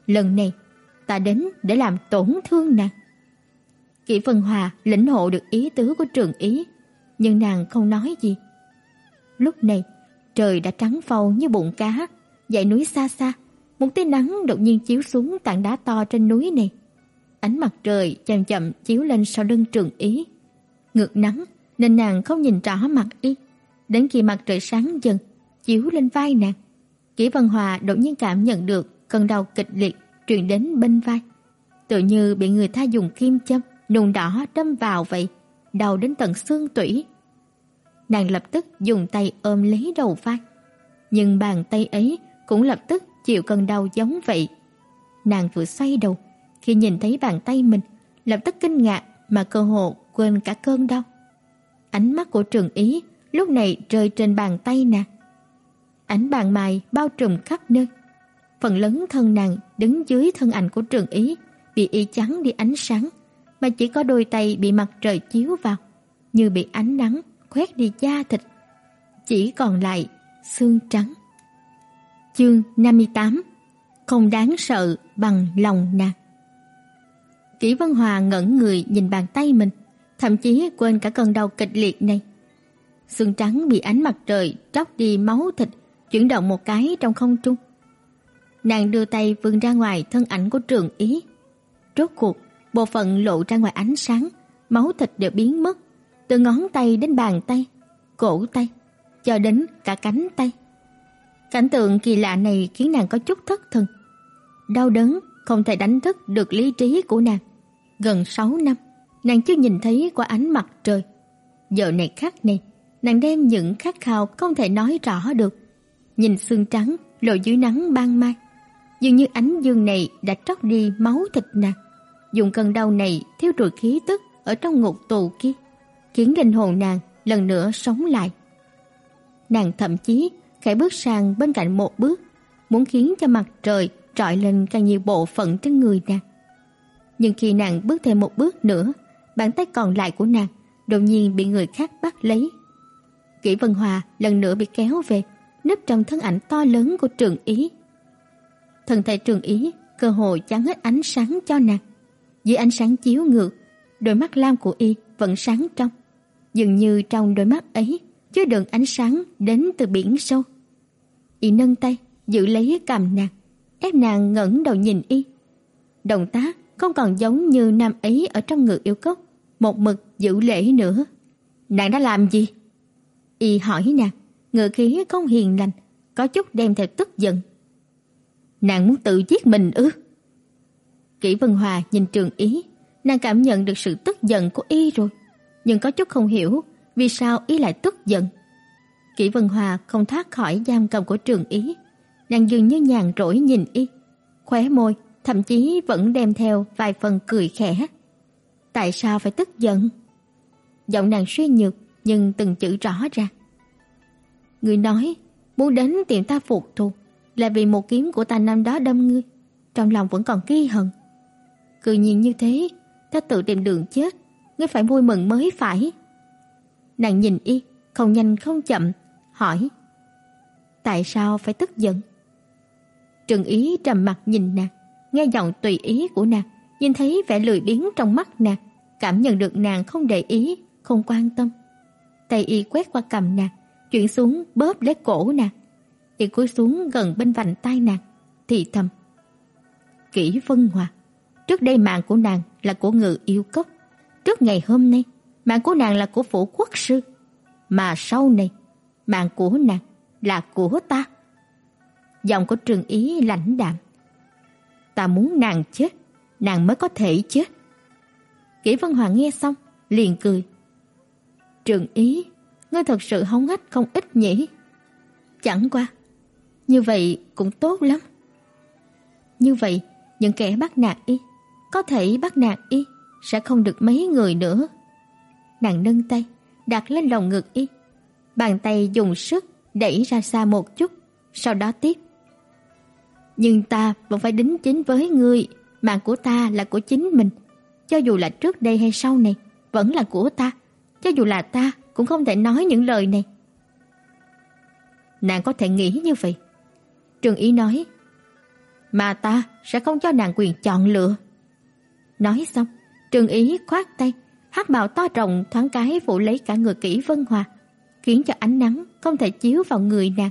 [SPEAKER 1] Lần này, ta đến để làm tổn thương nàng." Kỷ Vân Hòa lĩnh hộ được ý tứ của Trường Ý, nhưng nàng không nói gì. Lúc này, trời đã trắng phau như bụng cá, dãy núi xa xa, một tia nắng đột nhiên chiếu xuống tảng đá to trên núi này. Ánh mặt trời chậm chậm chiếu lên sau lưng Trường Ý. Ngược nắng nên nàng không nhìn rõ mặt y, đến khi mặt trời sáng dần chiếu lên vai nàng. Kỷ Vân Hòa đột nhiên cảm nhận được cơn đau kịch liệt truyền đến bên vai, tự như bị người ta dùng kim châm nung đỏ đâm vào vậy, đau đến tận xương tủy. Nàng lập tức dùng tay ôm lấy đầu vai, nhưng bàn tay ấy cũng lập tức chịu cơn đau giống vậy. Nàng vừa xoay đầu, khi nhìn thấy bàn tay mình, lập tức kinh ngạc mà cơ hồ quên cả cơn đau. Ánh mắt của Trường Ý lúc này rơi trên bàn tay nàng. Ánh bàn mài bao trùm khắp nơi. Phần lớn thân nàng đứng dưới thân ảnh của Trường Ý bị y chắn đi ánh sáng, mà chỉ có đôi tay bị mặt trời chiếu vào, như bị ánh nắng khoét đi da thịt. Chỉ còn lại xương trắng. Chương 58 Không đáng sợ bằng lòng nàng Kỷ Vân Hòa ngẩn người nhìn bàn tay mình, thậm chí quên cả cơn đau kịch liệt này. Xương trắng bị ánh mặt trời tróc đi máu thịt, chuyển động một cái trong không trung. Nàng đưa tay vươn ra ngoài thân ảnh của Trường Ý. Rốt cuộc, bộ phận lộ ra ngoài ánh sáng, máu thịt đều biến mất, từ ngón tay đến bàn tay, cổ tay, cho đến cả cánh tay. Cảnh tượng kỳ lạ này khiến nàng có chút thất thần. Đau đớn không thể đánh thức được lý trí của nàng. Gần 6 năm, nàng chưa nhìn thấy qua ánh mặt trời. Giờ này khắc này, nàng đem những khát khao không thể nói rõ được. Nhìn xương trắng lộ dưới nắng ban mai, dường như ánh dương này đã tróc đi máu thịt nàng dùng cơn đau này thiếu rồi khí tức ở trong ngục tù kia, khiến linh hồn nàng lần nữa sống lại. Nàng thậm chí khẽ bước sang bên cạnh một bước, muốn khiến cho mặt trời trọi lên càng nhiều bộ phận trên người nàng. Nhưng khi nàng bước thêm một bước nữa, bàn tay còn lại của nàng đột nhiên bị người khác bắt lấy. Kỷ Vân Hòa lần nữa bị kéo về, nấp trong thân ảnh to lớn của Trường Ý. Thân thể Trường Ý cơ hồ chắn hết ánh sáng cho nàng. Dưới ánh sáng chiếu ngược, đôi mắt lam của y vẫn sáng trong. Dường như trong đôi mắt ấy chứa đựng ánh sáng đến từ biển sâu. Y nâng tay, giữ lấy cằm nàng, ép nàng ngẩng đầu nhìn y. Động tác không còn giống như nam ấy ở trong ngực yêu cốc, một mực giữ lễ nữa. Nàng đã làm gì? Y hỏi nàng, ngữ khí không hiền lành, có chút đem theo tức giận. Nàng muốn tự giết mình ư? Kỷ Vân Hòa nhìn Trường Ý, nàng cảm nhận được sự tức giận của y rồi, nhưng có chút không hiểu vì sao y lại tức giận. Kỷ Vân Hòa không thoát khỏi giam cầm của Trường Ý, nàng dường như nhàn rỗi nhìn y, khóe môi thậm chí vẫn đem theo vài phần cười khẽ. Tại sao phải tức giận? Giọng nàng suy nhược nhưng từng chữ rõ ràng. Người nói muốn đến tìm ta phục thù là vì một kiếm của ta năm đó đâm ngươi, trong lòng vẫn còn ghi hận. Cự nhiên như thế, ta tự tìm đường chết, ngươi phải vui mừng mới phải. Nàng nhìn y, không nhanh không chậm, hỏi: "Tại sao phải tức giận?" Trừng Ý trầm mặt nhìn nàng, nghe giọng tùy ý của nàng, nhìn thấy vẻ lười biếng trong mắt nàng, cảm nhận được nàng không để ý, không quan tâm. Tay y quét qua cầm nàng, chuyển xuống bóp lấy cổ nàng. thì cúi xuống gần bên vành tay nàng, thì thầm: "Kỷ Vân Hòa, trước đây mạng của nàng là của ngự yêu cốc, trước ngày hôm nay, mạng của nàng là của phủ quốc sư, mà sau này, mạng của nàng là của ta." Giọng của Trường Ý lãnh đạm. "Ta muốn nàng chết, nàng mới có thể chết." Kỷ Vân Hoàng nghe xong, liền cười. "Trường Ý, ngươi thật sự hống hách không ít nhỉ?" Chẳng qua, như vậy cũng tốt lắm. Như vậy, những kẻ bắt nạt y, có thể bắt nạt y sẽ không được mấy người nữa. Nàng nâng tay, đặt lên lòng ngực y. Bàn tay dùng sức đẩy ra xa một chút, sau đó tiếp. Nhưng ta vẫn phải đính chính với ngươi, mạng của ta là của chính mình, cho dù là trước đây hay sau này, vẫn là của ta, cho dù là ta cũng không thể nói những lời này. Nàng có thể nghĩ như vậy. Trường Ý nói, mà ta sẽ không cho nàng quyền chọn lựa. Nói xong, Trường Ý khoát tay, hắc bào to rộng thoáng cái phủ lấy cả người kỹ Vân Hòa, khiến cho ánh nắng không thể chiếu vào người nàng.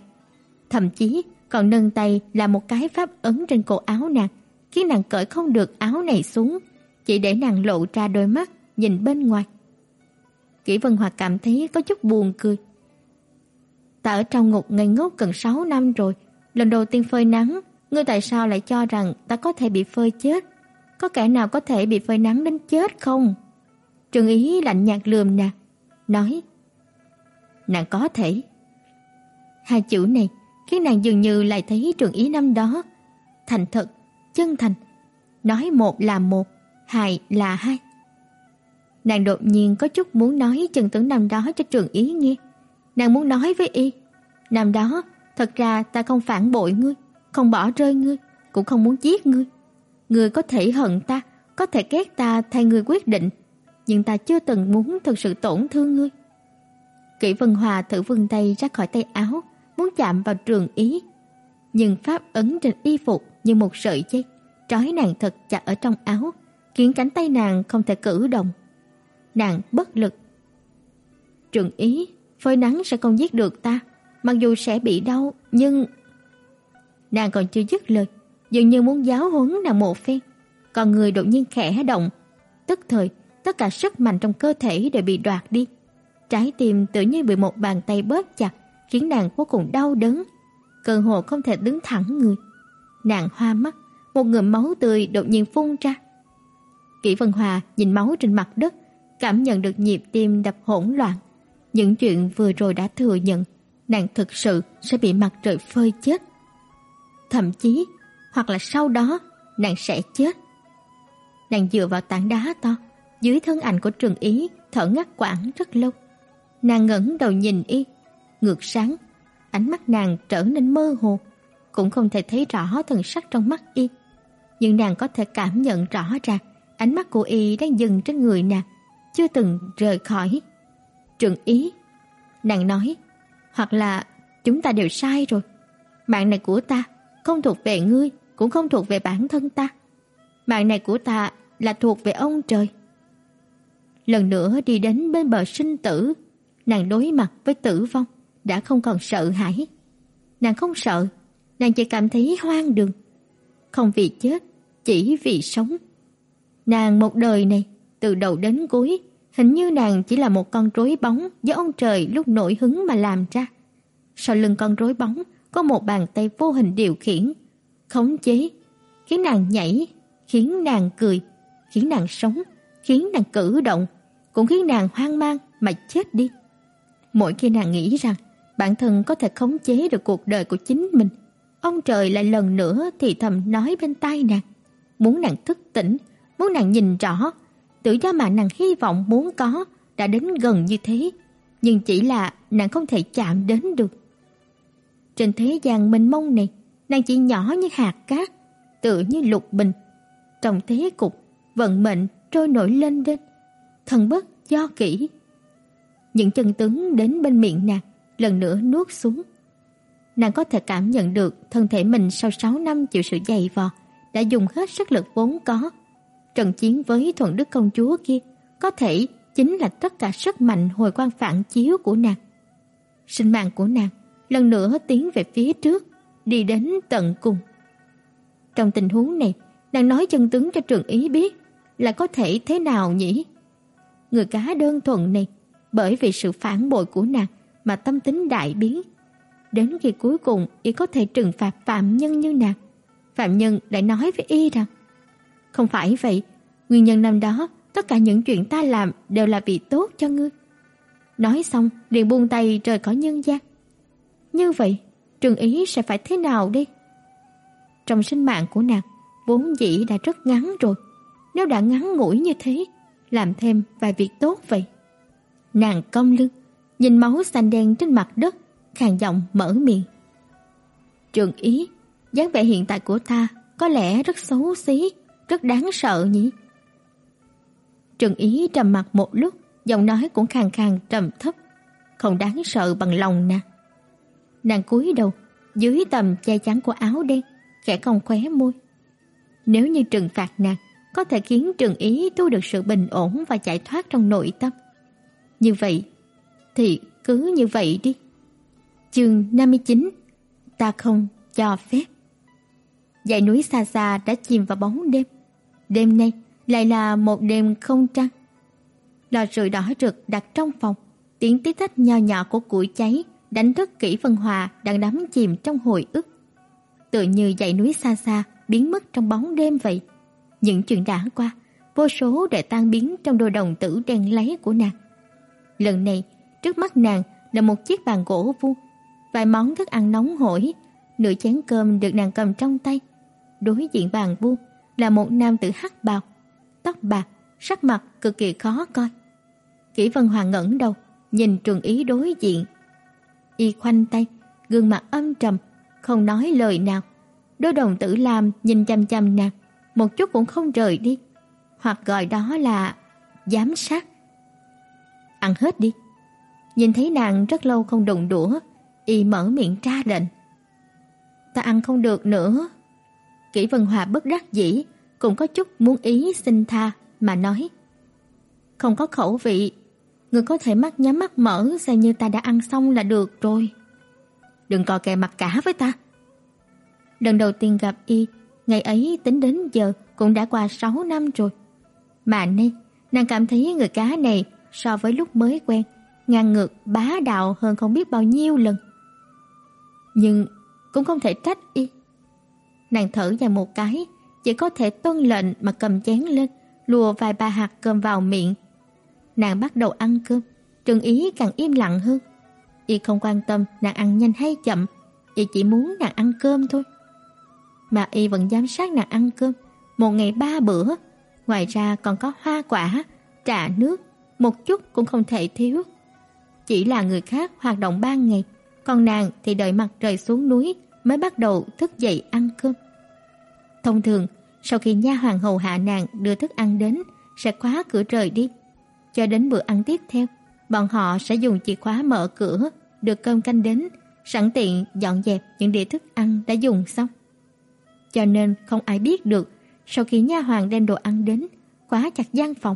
[SPEAKER 1] Thậm chí còn nâng tay là một cái pháp ấn trên cổ áo nàng, khiến nàng cởi không được áo này xuống, chỉ để nàng lộ ra đôi mắt nhìn bên ngoài. Kỷ Vân Hoạt cảm thấy có chút buồn cười. Ta ở trong ngục ngây ngốc gần 6 năm rồi, lần đầu tiên phơi nắng, ngươi tại sao lại cho rằng ta có thể bị phơi chết? Có kẻ nào có thể bị phơi nắng đến chết không? Trừng Ý lạnh nhạt lườm nàng, nói: "Nàng có thể." Hai chữ này khiến nàng dường như lại thấy Trường Ý năm đó thành thật, chân thành, nói một là một, hai là hai. Nàng đột nhiên có chút muốn nói chừng tưởng năm đó cho Trường Ý nghe. Nàng muốn nói với y, năm đó thật ra ta không phản bội ngươi, không bỏ rơi ngươi, cũng không muốn giết ngươi. Ngươi có thể hận ta, có thể ghét ta thay ngươi quyết định, nhưng ta chưa từng muốn thực sự tổn thương ngươi. Kỷ Vân Hòa thử vươn tay ra khỏi tay áo, muốn chạm vào Trường Ý, nhưng pháp ấn trên y phục như một sợi dây, trói nàng thật chặt ở trong áo, khiến cánh tay nàng không thể cử động. Nàng bất lực. Trường Ý, phơi nắng sẽ không giết được ta, mặc dù sẽ bị đau, nhưng nàng còn chưa dứt lời, dường như muốn giáo huấn nàng một phen, còn người đột nhiên khẽ động, tức thời tất cả sức mạnh trong cơ thể đều bị đoạt đi. Trái tim tự như bị một bàn tay bóp chặt, khiến nàng vô cùng đau đớn, cơ hồ không thể đứng thẳng người. Nàng hoa mắt, một ngụm máu tươi đột nhiên phun ra. Kỷ Vân Hòa nhìn máu trên mặt đất, cảm nhận được nhịp tim đập hỗn loạn. Những chuyện vừa rồi đã thừa nhận, nàng thực sự sẽ bị mặt trời phơi chết. Thậm chí, hoặc là sau đó, nàng sẽ chết. Nàng dựa vào tảng đá to, dưới thân ảnh của Trường Ý thở ngắt quãng rất lâu. Nàng ngẩng đầu nhìn y, ngược sáng, ánh mắt nàng trở nên mơ hồ, cũng không thể thấy rõ thần sắc trong mắt y. Nhưng nàng có thể cảm nhận rõ ràng ánh mắt của y đang dừng trên người nàng, chưa từng rời khỏi. Trường ý, nàng nói, hoặc là chúng ta đều sai rồi. Mạng này của ta không thuộc về ngươi, cũng không thuộc về bản thân ta. Mạng này của ta là thuộc về ông trời. Lần nữa đi đến bên bờ sinh tử, nàng đối mặt với tử vong, đã không còn sợ hãi. Nàng không sợ, nàng chỉ cảm thấy hoang đường. Không vì chết, chỉ vì sống. Nàng một đời này, từ đầu đến cuối, hình như nàng chỉ là một con rối bóng do ông trời lúc nổi hứng mà làm ra. Sau lưng con rối bóng có một bàn tay vô hình điều khiển, khống chế, khiến nàng nhảy, khiến nàng cười, khiến nàng sống, khiến nàng cử động, cũng khiến nàng hoang mang mà chết đi. Mỗi khi nàng nghĩ rằng bản thân có thể khống chế được cuộc đời của chính mình, ông trời lại lần nữa thì thầm nói bên tai nàng: muốn nàng thức tỉnh, muốn nàng nhìn rõ, tự do mà nàng hy vọng muốn có đã đến gần như thế, nhưng chỉ là nàng không thể chạm đến được. Trên thế gian mênh mông này, nàng chỉ nhỏ như hạt cát, tựa như lục bình. Trong thế cục, vận mệnh trôi nổi lên đến, thần bất do kỹ. Những chân tướng đến bên miệng nàng, lần nữa nuốt xuống. Nàng có thể cảm nhận được thân thể mình sau 6 năm chịu sự dày vò, đã dùng hết sức lực vốn có. Trận chiến với Thuận Đức công chúa kia có thể chính là tất cả sức mạnh hồi quang phản chiếu của nàng. Sinh mạng của nàng lần nữa tiến về phía trước, đi đến tận cùng. Trong tình huống này, nàng nói chân tướng cho Trường Ý biết là có thể thế nào nhỉ? Người cá đơn thuần này, bởi vì sự phản bội của nàng mà tâm tính đại biến. Đến khi cuối cùng y có thể trừng phạt phạm nhân như nàng, phạm nhân lại nói với y rằng: "Không phải vậy, nguyên nhân năm đó tất cả những chuyện ta làm đều là vì tốt cho ngươi." Nói xong, liền buông tay rời khỏi nhân gian. Như vậy, Trừng Ý sẽ phải thế nào đi? Trong sinh mạng của nàng, vốn dĩ đã rất ngắn rồi. Nếu đã ngắn ngủi như thế, làm thêm vài việc tốt vậy. Nàng cong lưng, nhìn máu xanh đen trên mặt đất, khàn giọng mở miệng. Trường Ý, dáng vẻ hiện tại của ta có lẽ rất xấu xí, rất đáng sợ nhỉ? Trần Ý trầm mặt một lúc, giọng nói cũng khàn khàn trầm thấp, không đáng sợ bằng lòng nè. Nàng cúi đầu, dưới tầm che chắn của áo đen, khẽ cong khóe môi. Nếu như trừng phạt nàng, có thể khiến Trần Ý tu được sự bình ổn và giải thoát trong nội tâm. Như vậy, thì cứ như vậy đi. Chương 59 Ta không cho phép Dãy núi xa xa đã chìm vào bóng đêm. Đêm nay lại là một đêm không trăng. Lò sưởi đỏ rực đặt trong phòng, tiếng tí tách nho nhỏ của củi cháy đánh thức kỹ Vân Hòa đang đắm chìm trong hồi ức. Tựa như dãy núi xa xa biến mất trong bóng đêm vậy. Những chuyện đã qua, vô số đã tan biến trong đôi đồng tử đen láy của nàng. Lần này, trước mắt nàng là một chiếc bàn gỗ vuông, vài món thức ăn nóng hổi, nửa chén cơm được nàng cầm trong tay. Đối diện bàn vuông là một nam tử hắc bào, tóc bạc, sắc mặt cực kỳ khó coi. Kỷ Vân Hoàng ngẩng đầu, nhìn Trường Ý đối diện. Y khoanh tay, gương mặt âm trầm, không nói lời nào. Đôi đồng tử làm nhìn chăm chăm nàng, một chút cũng không rời đi, hoặc gọi đó là giám sát. Ăn hết đi. Nhìn thấy nàng rất lâu không đụng đũa, y mở miệng ra lệnh. Ta ăn không được nữa. Kỷ Vân Hòa bất đắc dĩ, cũng có chút muốn ý xin tha mà nói. Không có khẩu vị, người có thể mắt nhắm mắt mở xem như ta đã ăn xong là được rồi. Đừng có kè mặt cả với ta. Lần đầu tiên gặp y, ngày ấy tính đến giờ cũng đã qua 6 năm rồi. Mà nay, nàng cảm thấy người cá này so với lúc mới quen, ngang ngược bá đạo hơn không biết bao nhiêu lần. Nhưng cũng không thể trách y. Nàng thở dài một cái, chỉ có thể tuân lệnh mà cầm chén lên, lùa vài ba hạt cơm vào miệng. Nàng bắt đầu ăn cơm, Trừng Ý càng im lặng hơn. Y không quan tâm nàng ăn nhanh hay chậm, y chỉ muốn nàng ăn cơm thôi. Mà y vẫn giám sát nàng ăn cơm, một ngày ba bữa, ngoài ra còn có hoa quả, trà nước, một chút cũng không thể thiếu. Chỉ là người khác hoạt động ban ngày, còn nàng thì đợi mặt trời xuống núi mới bắt đầu thức dậy ăn cơm. Thông thường, sau khi nha hoàng hầu hạ nàng đưa thức ăn đến, sẽ khóa cửa rời đi. Cho đến bữa ăn tiếp theo, bọn họ sẽ dùng chìa khóa mở cửa, được cơm canh đến, sẵn tiện dọn dẹp những đĩa thức ăn đã dùng xong. Cho nên không ai biết được, sau khi nha hoàng đem đồ ăn đến, khóa chặt gian phòng,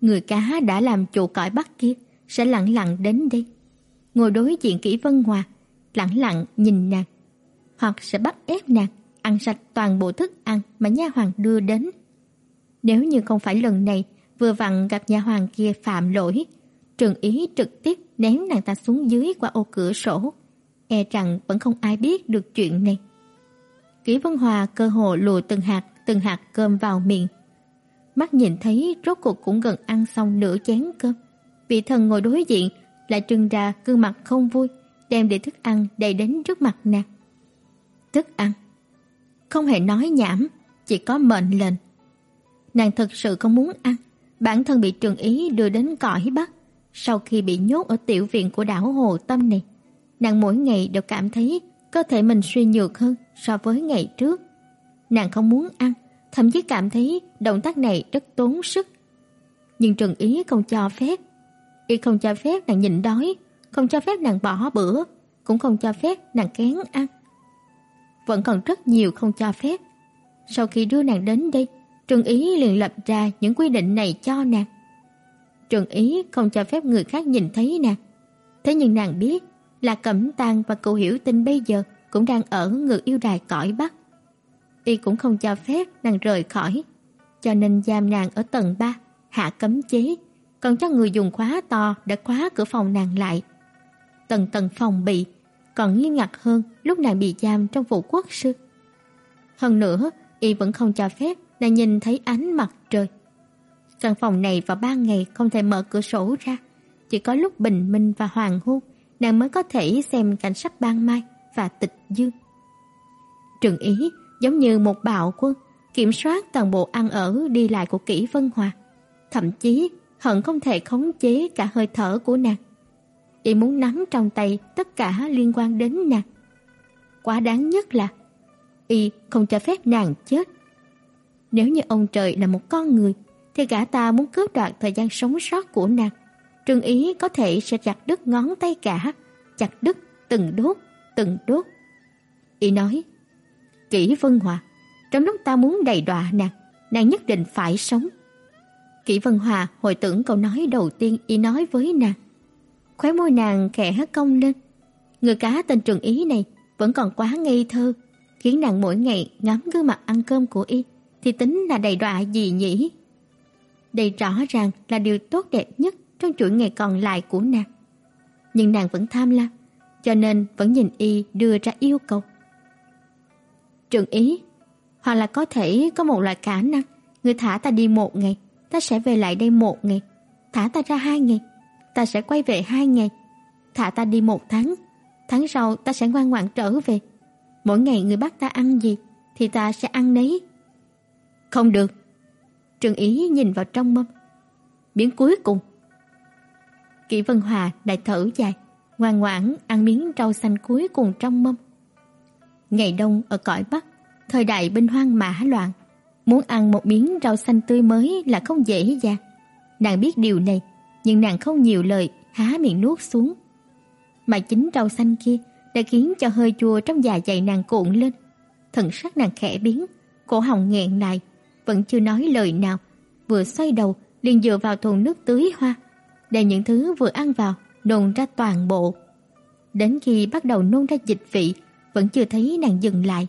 [SPEAKER 1] người cá đã làm chủ cõi Bắc kia sẽ lặng lặng đến đây, ngồi đối diện Kỷ Vân Hòa, lặng lặng nhìn nàng, hoặc sẽ bắt ép nàng ăn sạch toàn bộ thức ăn mà nha hoàng đưa đến. Nếu như không phải lần này vừa vặn gặp nha hoàng kia phạm lỗi, Trường Ý trực tiếp ném nàng ta xuống dưới qua ô cửa sổ, e rằng vẫn không ai biết được chuyện này. Kỷ Vân Hòa cơ hồ lùa từng hạt, từng hạt cơm vào miệng. Mắt nhìn thấy rốt cuộc cũng gần ăn xong nửa chén cơm. Vị thần ngồi đối diện lại trưng ra gương mặt không vui, đem để thức ăn đầy đến trước mặt nàng. Thức ăn. Không hề nói nhảm, chỉ có mệnh lệnh. Nàng thực sự không muốn ăn, bản thân bị Trường Ý đưa đến cõi Bắc, sau khi bị nhốt ở tiểu viện của đảo Hồ Tâm này, nàng mỗi ngày đều cảm thấy cơ thể mình suy nhược hơn so với ngày trước. Nàng không muốn ăn, thậm chí cảm thấy động tác này rất tốn sức. Nhưng Trần Ý không cho phép. Y không cho phép nàng nhịn đói, không cho phép nàng bỏ bữa, cũng không cho phép nàng kén ăn. Vẫn còn rất nhiều không cho phép. Sau khi đưa nàng đến đây, Trừng Ý liền lập ra những quy định này cho nàng. Trừng Ý không cho phép người khác nhìn thấy nàng. Thế nhưng nàng biết là Cẩm Tang và cậu Hiểu Tinh bây giờ cũng đang ở ngự yêu đài cõi Bắc. Y cũng không cho phép nàng rời khỏi, cho nên giam nàng ở tầng 3, hạ cấm chế, còn cho người dùng khóa to để khóa cửa phòng nàng lại. Tầng tầng phòng bị, còn nghiêm ngặt hơn lúc nàng bị giam trong vụ quốc sư. Hơn nữa, y vẫn không cho phép nàng nhìn thấy ánh mặt trời. Căn phòng này vào ban ngày không thể mở cửa sổ ra, chỉ có lúc bình minh và hoàng hôn nàng mới có thể xem cảnh sắc ban mai và tịch dương. Trừng Ý giống như một bạo quân kiểm soát toàn bộ ăn ở đi lại của Kỷ Vân Hòa, thậm chí hận không thể khống chế cả hơi thở của nàng. Y muốn nắm trong tay tất cả liên quan đến nàng. Quá đáng nhất là y không cho phép nàng chết. Nếu như ông trời là một con người thì gã ta muốn cướp đoạt thời gian sống sót của nàng. Trương Ý có thể sẽ chặt đứt ngón tay cả, chặt đứt từng đốt, từng đốt. Y nói, Kỷ Vân Hòa, trong lúc ta muốn đầy đọa nàng, nàng nhất định phải sống. Kỷ Vân Hòa hồi tưởng câu nói đầu tiên y nói với nàng. Khóe môi nàng khẽ cong lên. Người cá tên Trường Ý này vẫn còn quá ngây thơ, khiến nàng mỗi ngày ngắm gương mặt ăn cơm của y thì tính là đầy đọa gì nhỉ? Đây rõ ràng là điều tốt đẹp nhất trong chuỗi ngày còn lại của nàng. Nhưng nàng vẫn tham lam, cho nên vẫn nhìn y đưa ra yêu cầu. Trường ý, hoặc là có thể có một loại khả năng, người thả ta đi một ngày, ta sẽ về lại đây một ngày, thả ta ra hai ngày, ta sẽ quay về hai ngày, thả ta đi một tháng, tháng sau ta sẽ ngoan ngoãn trở về. Mỗi ngày người bắt ta ăn gì thì ta sẽ ăn nấy. Không được. Trừng Ý nhìn vào trong mâm. Miếng cuối cùng. Kỷ Vân Hòa đại thở dài, ngoan ngoãn ăn miếng rau xanh cuối cùng trong mâm. Ngày đông ở cõi Bắc, thời đại binh hoang mã loạn, muốn ăn một miếng rau xanh tươi mới là không dễ dàng. Nàng biết điều này, nhưng nàng không nhiều lời, há miệng nuốt xuống. Mà chính rau xanh kia đã khiến cho hơi chua trong dạ dày nàng cuộn lên. Thần sắc nàng khẽ biến, cổ họng nghẹn lại, vẫn chưa nói lời nào, vừa xoay đầu liền dựa vào thùng nước tưới hoa, để những thứ vừa ăn vào nôn ra toàn bộ. Đến khi bắt đầu nôn ra dịch vị, vẫn chưa thấy nàng dừng lại.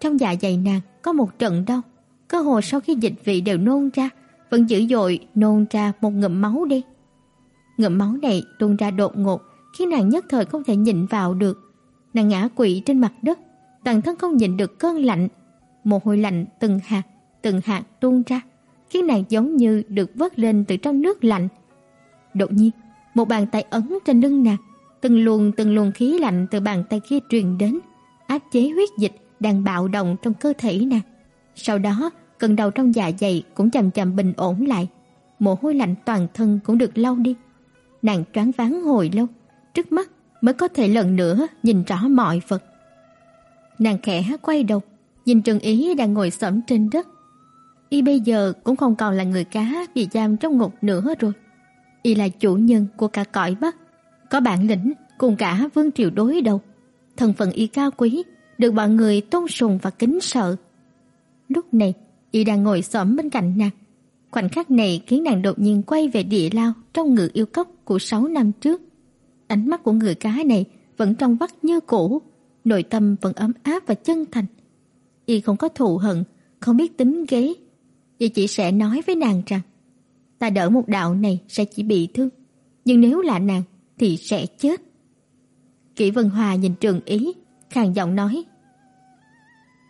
[SPEAKER 1] Trong dạ dày nàng có một trận đau, cơ hồ sau khi dịch vị đều nôn ra, vẫn dữ dội nôn ra một ngụm máu đi. Ngụm máu này tuôn ra đột ngột, khiến nàng nhất thời không thể nhịn vào được. Nàng ngã quỵ trên mặt đất, toàn thân không nhịn được cơn lạnh, mồ hôi lạnh từng hạt, từng hạt tuôn ra, khiến nàng giống như được vớt lên từ trong nước lạnh. Đột nhiên, một bàn tay ấn trên lưng nàng, từng luồng từng luồng khí lạnh từ bàn tay kia truyền đến, áp chế huyết dịch đang bạo động trong cơ thể nàng. Sau đó, cơn đau trong dạ dày cũng chậm chậm bình ổn lại, mồ hôi lạnh toàn thân cũng được lau đi. Nàng choáng váng hồi lâu, trước mắt mới có thể lần nữa nhìn rõ mọi vật. Nàng khẽ quay đầu, nhìn Trần Ý đang ngồi xổm trên đất. Y bây giờ cũng không còn là người cá bị giam trong ngục nữa rồi. Y là chủ nhân của cả cõi Bắc, có bản lĩnh cùng cả vương triều đối đầu. Thân phận y cao quý, được mọi người tôn sùng và kính sợ. Lúc này, y đang ngồi xổm bên cạnh nàng. Khoảnh khắc này khiến nàng đột nhiên quay về địa lao trong ngự yêu cốc của 6 năm trước. Ánh mắt của người cá này vẫn trong vắt như cũ, nội tâm vẫn ấm áp và chân thành. Y không có thù hận, không biết tính kế. Y chỉ sẽ nói với nàng rằng ta đỡ một đạo này sẽ chỉ bị thương, nhưng nếu là nàng thì sẽ chết. Kỷ Vân Hòa nhìn Trường Ý, khàn giọng nói: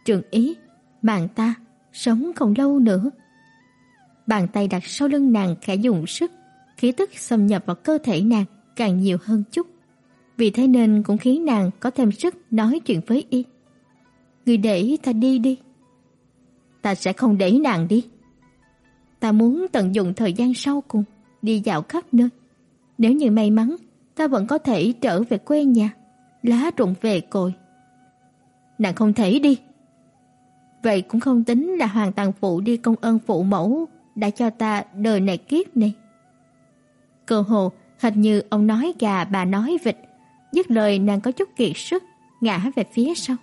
[SPEAKER 1] "Trường Ý, mạng ta sống không lâu nữa." Bàn tay đặt sau lưng nàng khẽ dùng sức, khí tức xâm nhập vào cơ thể nàng càng nhiều hơn chút. Vì thế nên cũng khiến nàng có thêm sức nói chuyện với y. Người để ta đi đi. ta sẽ không để nàng đi. Ta muốn tận dụng thời gian sau cùng đi dạo khắp nơi. Nếu như may mắn, ta vẫn có thể trở về quê nhà, lá rụng về cội. Nàng không thể đi. Vậy cũng không tính là hoàn toàn phụ đi công ơn phụ mẫu đã cho ta đời này kiếp này. Cơ hồ hệt như ông nói gà bà nói vịt, dứt lời nàng có chút kiệt sức, ngã về phía sau.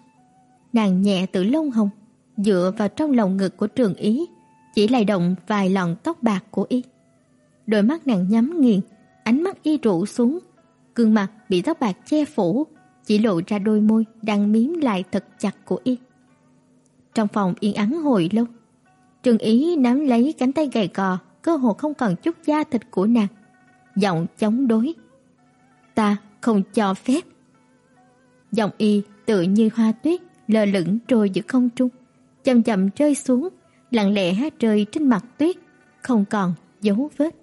[SPEAKER 1] Nàng nhẹ tự lông hồng, dựa vào trong lồng ngực của Trường Ý, chỉ lay động vài lọn tóc bạc của y. Đôi mắt nàng nhắm nghiền, ánh mắt y rũ xuống, gương mặt bị tóc bạc che phủ, chỉ lộ ra đôi môi đang mím lại thật chặt của y. Trong phòng yên ắng hồi lâu, Trường Ý nắm lấy cánh tay gầy cò, cơ hồ không còn chút da thịt của nàng, giọng chống đối. "Ta không cho phép." Giọng y tự như hoa tuyết lơ lửng trôi giữa không trung, chậm chậm rơi xuống, lặng lẽ rơi trên mặt tuyết, không còn dấu vết.